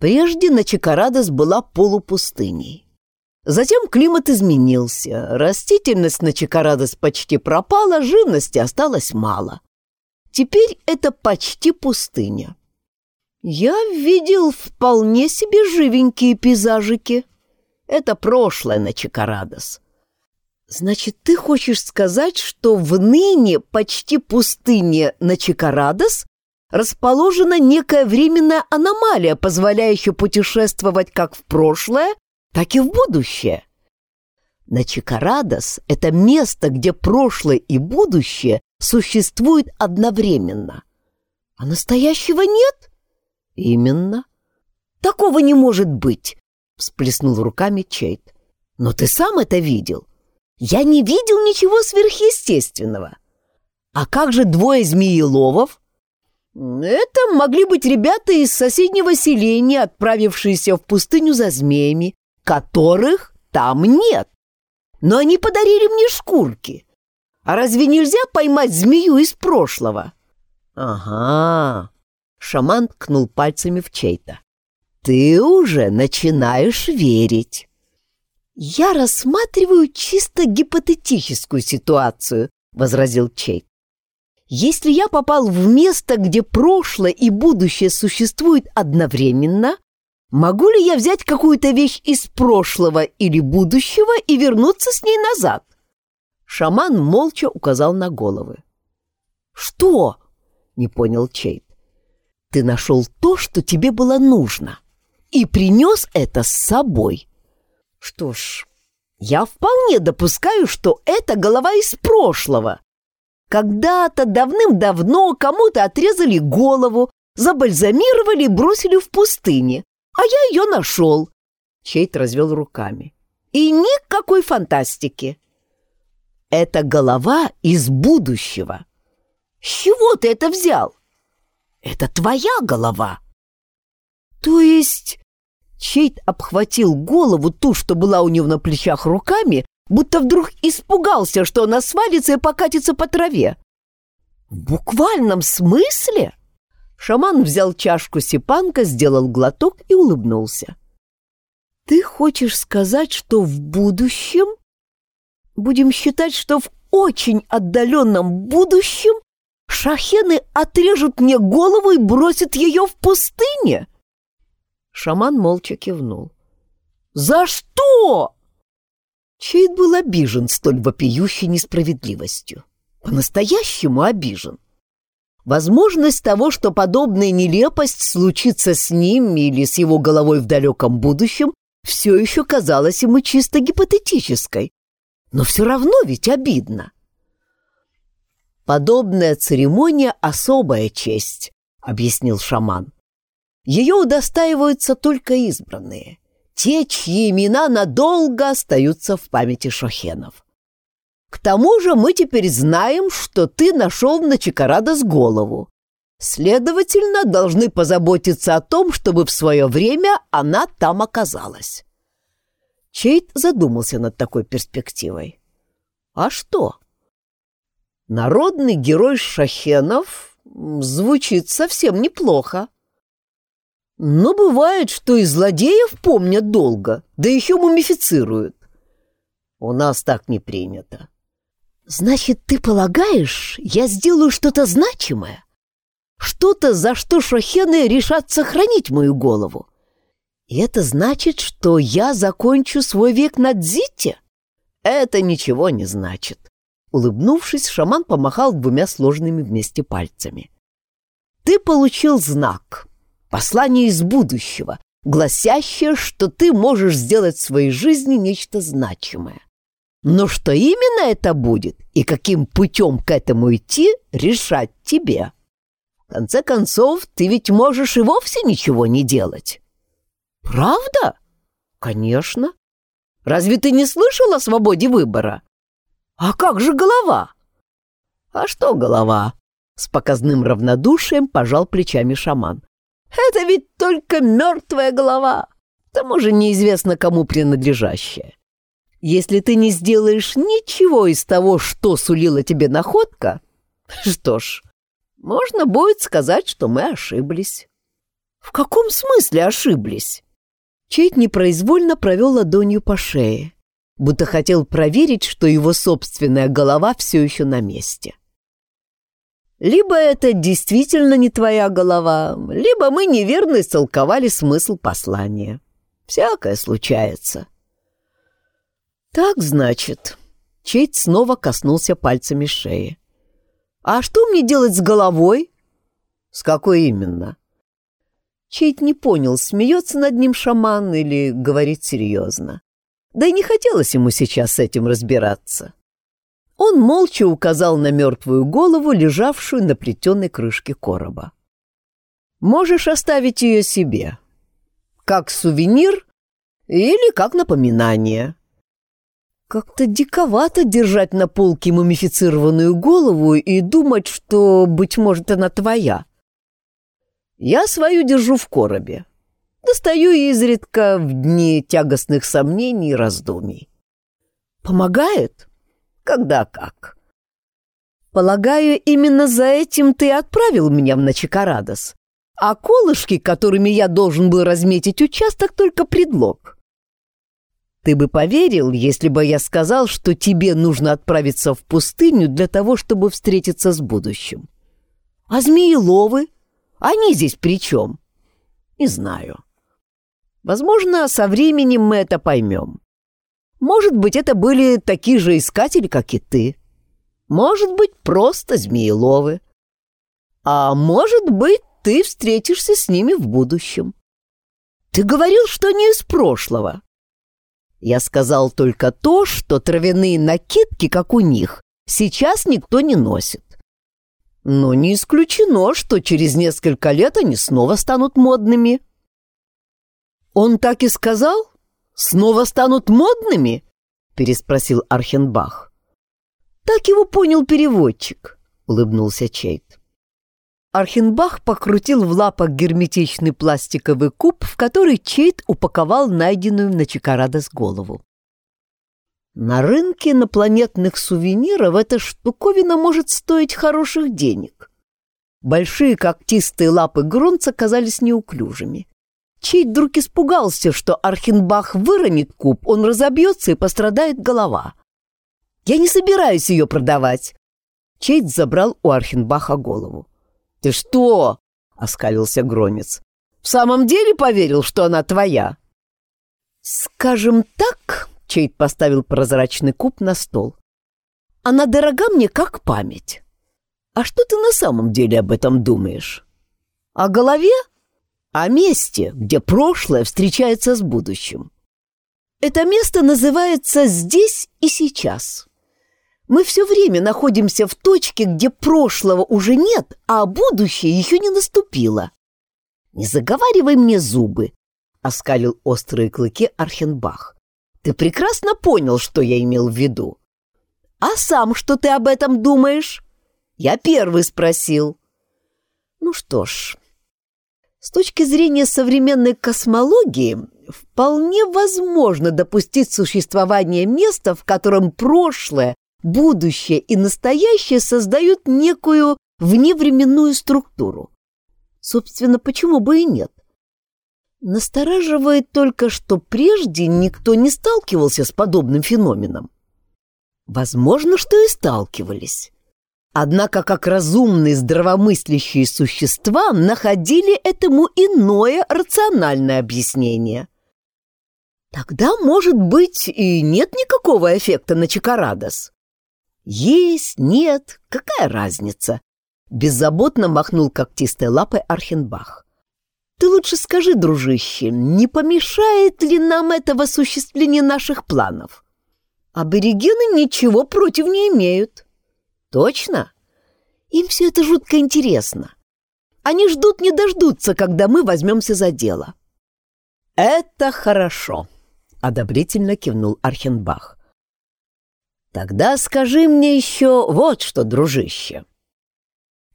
Прежде Начикорадос была полупустыней. Затем климат изменился, растительность на Чикарадос почти пропала, живности осталось мало. Теперь это почти пустыня. Я видел вполне себе живенькие пейзажики. Это прошлое на Чикарадос. Значит, ты хочешь сказать, что в ныне почти пустыне на Чикарадос расположена некая временная аномалия, позволяющая путешествовать как в прошлое, так и в будущее? На Чикарадос — это место, где прошлое и будущее существуют одновременно. А настоящего нет? «Именно». «Такого не может быть!» — всплеснул руками Чейт. «Но ты сам это видел. Я не видел ничего сверхъестественного. А как же двое змееловов?» «Это могли быть ребята из соседнего селения, отправившиеся в пустыню за змеями, которых там нет. Но они подарили мне шкурки. А разве нельзя поймать змею из прошлого?» «Ага», Шаман ткнул пальцами в чей-то. «Ты уже начинаешь верить». «Я рассматриваю чисто гипотетическую ситуацию», — возразил Чейт. «Если я попал в место, где прошлое и будущее существуют одновременно, могу ли я взять какую-то вещь из прошлого или будущего и вернуться с ней назад?» Шаман молча указал на головы. «Что?» — не понял Чейт. Ты нашел то, что тебе было нужно, и принес это с собой. Что ж, я вполне допускаю, что это голова из прошлого. Когда-то давным-давно кому-то отрезали голову, забальзамировали и бросили в пустыне, а я ее нашел. Чейт развел руками. И никакой фантастики. Это голова из будущего. С чего ты это взял? Это твоя голова. То есть... Чейт обхватил голову, ту, что была у него на плечах руками, будто вдруг испугался, что она свалится и покатится по траве. В буквальном смысле? Шаман взял чашку сипанка, сделал глоток и улыбнулся. Ты хочешь сказать, что в будущем? Будем считать, что в очень отдаленном будущем Шахены отрежут мне голову и бросят ее в пустыне?» Шаман молча кивнул. «За что?» Чейд был обижен столь вопиющей несправедливостью. По-настоящему обижен. Возможность того, что подобная нелепость случится с ним или с его головой в далеком будущем, все еще казалась ему чисто гипотетической. Но все равно ведь обидно. «Подобная церемония — особая честь», — объяснил шаман. «Ее удостаиваются только избранные, те, чьи имена надолго остаются в памяти шохенов. К тому же мы теперь знаем, что ты нашел на Чикарадос голову. Следовательно, должны позаботиться о том, чтобы в свое время она там оказалась». Чейт задумался над такой перспективой. «А что?» Народный герой Шахенов звучит совсем неплохо. Но бывает, что и злодеев помнят долго, да еще мумифицируют. У нас так не принято. Значит, ты полагаешь, я сделаю что-то значимое? Что-то, за что шахены решат сохранить мою голову? И это значит, что я закончу свой век на Дзите? Это ничего не значит. Улыбнувшись, шаман помахал двумя сложными вместе пальцами. «Ты получил знак, послание из будущего, гласящее, что ты можешь сделать в своей жизни нечто значимое. Но что именно это будет и каким путем к этому идти, решать тебе. В конце концов, ты ведь можешь и вовсе ничего не делать». «Правда?» «Конечно. Разве ты не слышал о свободе выбора?» «А как же голова?» «А что голова?» — с показным равнодушием пожал плечами шаман. «Это ведь только мертвая голова, к тому же неизвестно кому принадлежащая. Если ты не сделаешь ничего из того, что сулила тебе находка, что ж, можно будет сказать, что мы ошиблись». «В каком смысле ошиблись?» Чейт непроизвольно провел ладонью по шее будто хотел проверить, что его собственная голова все еще на месте. Либо это действительно не твоя голова, либо мы неверно истолковали смысл послания. Всякое случается. Так, значит, Чейт снова коснулся пальцами шеи. А что мне делать с головой? С какой именно? Чейт не понял, смеется над ним шаман или говорит серьезно. Да и не хотелось ему сейчас с этим разбираться. Он молча указал на мертвую голову, лежавшую на плетеной крышке короба. «Можешь оставить ее себе, как сувенир или как напоминание». Как-то диковато держать на полке мумифицированную голову и думать, что, быть может, она твоя. Я свою держу в коробе. Достаю изредка в дни тягостных сомнений и раздумий. Помогает? Когда как. Полагаю, именно за этим ты отправил меня в Начикарадос. А колышки, которыми я должен был разметить участок, только предлог. Ты бы поверил, если бы я сказал, что тебе нужно отправиться в пустыню для того, чтобы встретиться с будущим. А змееловы? Они здесь при чем? Не знаю. Возможно, со временем мы это поймем. Может быть, это были такие же искатели, как и ты. Может быть, просто змееловы. А может быть, ты встретишься с ними в будущем. Ты говорил, что не из прошлого. Я сказал только то, что травяные накидки, как у них, сейчас никто не носит. Но не исключено, что через несколько лет они снова станут модными. «Он так и сказал? Снова станут модными?» — переспросил Архенбах. «Так его понял переводчик», — улыбнулся Чейт. Архенбах покрутил в лапах герметичный пластиковый куб, в который Чейт упаковал найденную на Чикарадос голову. На рынке инопланетных сувениров эта штуковина может стоить хороших денег. Большие когтистые лапы Гронца казались неуклюжими. Чей вдруг испугался, что Архенбах выронит куб, он разобьется и пострадает голова. «Я не собираюсь ее продавать!» Чейд забрал у Архенбаха голову. «Ты что?» — оскалился Гронец. «В самом деле поверил, что она твоя?» «Скажем так», — Чейд поставил прозрачный куб на стол. «Она дорога мне как память. А что ты на самом деле об этом думаешь? О голове о месте, где прошлое встречается с будущим. Это место называется «здесь и сейчас». Мы все время находимся в точке, где прошлого уже нет, а будущее еще не наступило. Не заговаривай мне зубы, — оскалил острые клыки Архенбах. Ты прекрасно понял, что я имел в виду. А сам что ты об этом думаешь? Я первый спросил. Ну что ж, с точки зрения современной космологии, вполне возможно допустить существование места, в котором прошлое будущее и настоящее создают некую вневременную структуру. Собственно, почему бы и нет? Настораживает только, что прежде никто не сталкивался с подобным феноменом. Возможно, что и сталкивались. Однако, как разумные здравомыслящие существа, находили этому иное рациональное объяснение. Тогда, может быть, и нет никакого эффекта на Чикарадос. Есть, нет, какая разница? Беззаботно махнул когтистой лапой Архенбах. Ты лучше скажи, дружище, не помешает ли нам это в осуществлении наших планов? Аборигены ничего против не имеют. Точно? Им все это жутко интересно. Они ждут не дождутся, когда мы возьмемся за дело. Это хорошо, одобрительно кивнул Архенбах. Тогда скажи мне еще вот что, дружище.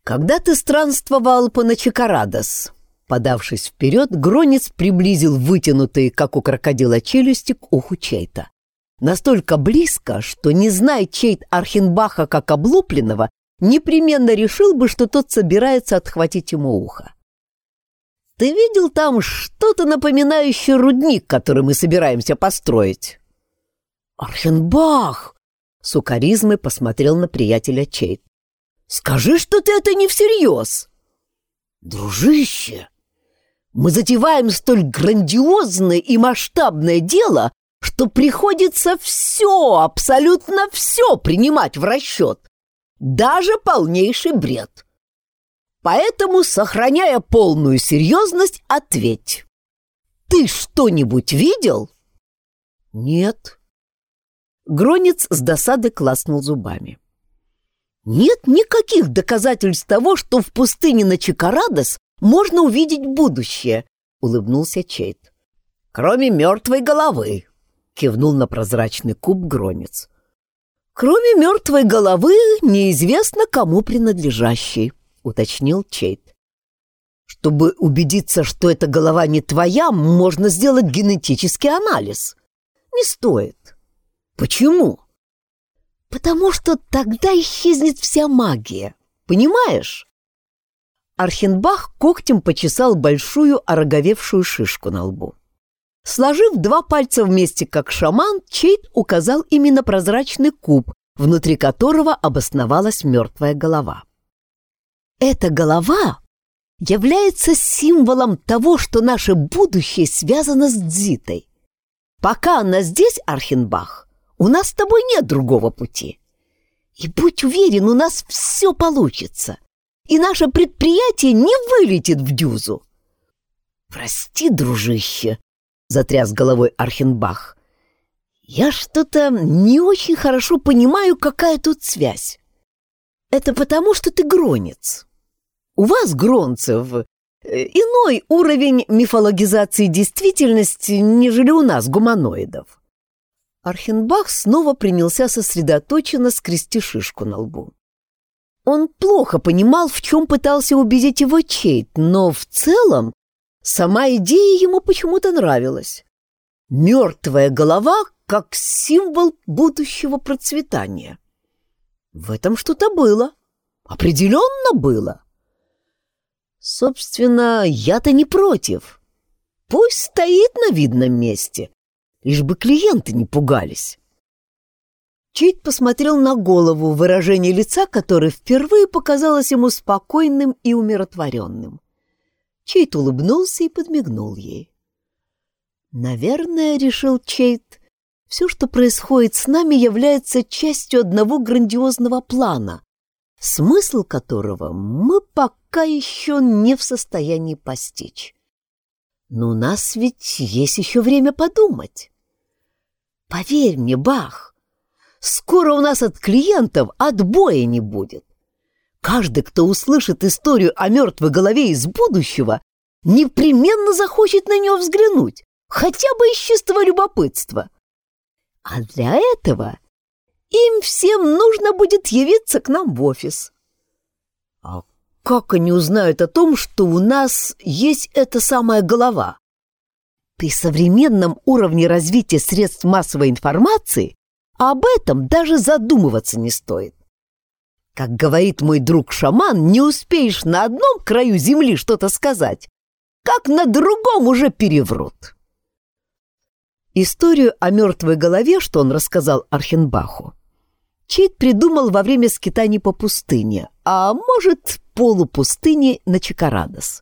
Когда ты странствовал по Начикарадос, подавшись вперед, Гронец приблизил вытянутые, как у крокодила, челюсти к уху Чейта. Настолько близко, что, не зная Чейт Архенбаха как облупленного, непременно решил бы, что тот собирается отхватить ему ухо. «Ты видел там что-то напоминающее рудник, который мы собираемся построить?» «Архенбах!» Сукаризмы посмотрел на приятеля Чейт. «Скажи, что ты это не всерьез!» «Дружище, мы затеваем столь грандиозное и масштабное дело, что приходится все, абсолютно все принимать в расчет, даже полнейший бред. Поэтому, сохраняя полную серьезность, ответь. Ты что-нибудь видел? Нет. Гронец с досады класнул зубами. Нет никаких доказательств того, что в пустыне на Чикарадос можно увидеть будущее, улыбнулся Чейт. Кроме мертвой головы, кивнул на прозрачный куб Гронец. Кроме мертвой головы, неизвестно, кому принадлежащей, уточнил Чейт. Чтобы убедиться, что эта голова не твоя, можно сделать генетический анализ. Не стоит. Почему? Потому что тогда исчезнет вся магия. Понимаешь? Архенбах когтем почесал большую ороговевшую шишку на лбу. Сложив два пальца вместе, как шаман, Чейт указал именно прозрачный куб, внутри которого обосновалась мертвая голова. Эта голова является символом того, что наше будущее связано с Дзитой. Пока она здесь, Архенбах, у нас с тобой нет другого пути. И будь уверен, у нас все получится. И наше предприятие не вылетит в дюзу. Прости, дружище, затряс головой Архенбах. Я что-то не очень хорошо понимаю, какая тут связь. Это потому, что ты гронец. У вас, гронцев, э, иной уровень мифологизации действительности, нежели у нас, гуманоидов. Архенбах снова принялся сосредоточенно скрести шишку на лбу. Он плохо понимал, в чем пытался убедить его Чейт, но в целом сама идея ему почему-то нравилась. Мертвая голова как символ будущего процветания. В этом что-то было. Определенно было. Собственно, я-то не против. Пусть стоит на видном месте, лишь бы клиенты не пугались. Чейд посмотрел на голову, выражение лица которой впервые показалось ему спокойным и умиротворенным. Чейд улыбнулся и подмигнул ей. «Наверное, — решил Чейд, — все, что происходит с нами, является частью одного грандиозного плана, смысл которого мы пока еще не в состоянии постичь. Но у нас ведь есть еще время подумать». Поверь мне, Бах, Скоро у нас от клиентов отбоя не будет. Каждый, кто услышит историю о мертвой голове из будущего, непременно захочет на нее взглянуть, хотя бы из чистого любопытства. А для этого им всем нужно будет явиться к нам в офис. А как они узнают о том, что у нас есть эта самая голова? При современном уровне развития средств массовой информации об этом даже задумываться не стоит. Как говорит мой друг-шаман, не успеешь на одном краю земли что-то сказать, как на другом уже переврут. Историю о мертвой голове, что он рассказал Архенбаху, Чейд придумал во время скитаний по пустыне, а может, полупустыне на Чикарадос.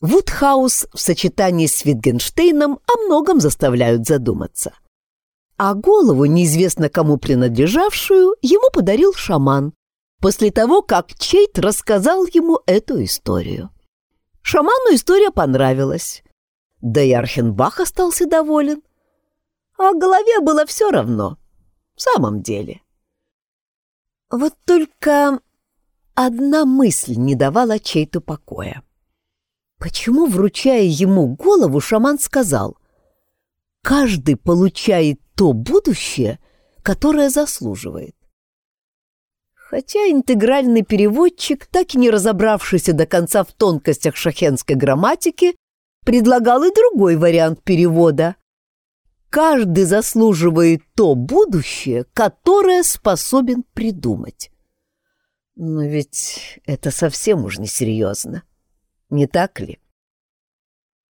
Вудхаус в сочетании с Витгенштейном о многом заставляют задуматься. А голову, неизвестно кому принадлежавшую, ему подарил шаман, после того, как Чейт рассказал ему эту историю. Шаману история понравилась, да и Архенбах остался доволен. А голове было все равно, в самом деле. Вот только одна мысль не давала Чейту покоя. Почему, вручая ему голову, шаман сказал, «Каждый получает то будущее, которое заслуживает»? Хотя интегральный переводчик, так и не разобравшийся до конца в тонкостях шахенской грамматики, предлагал и другой вариант перевода. Каждый заслуживает то будущее, которое способен придумать. Но ведь это совсем уж несерьезно. Не так ли?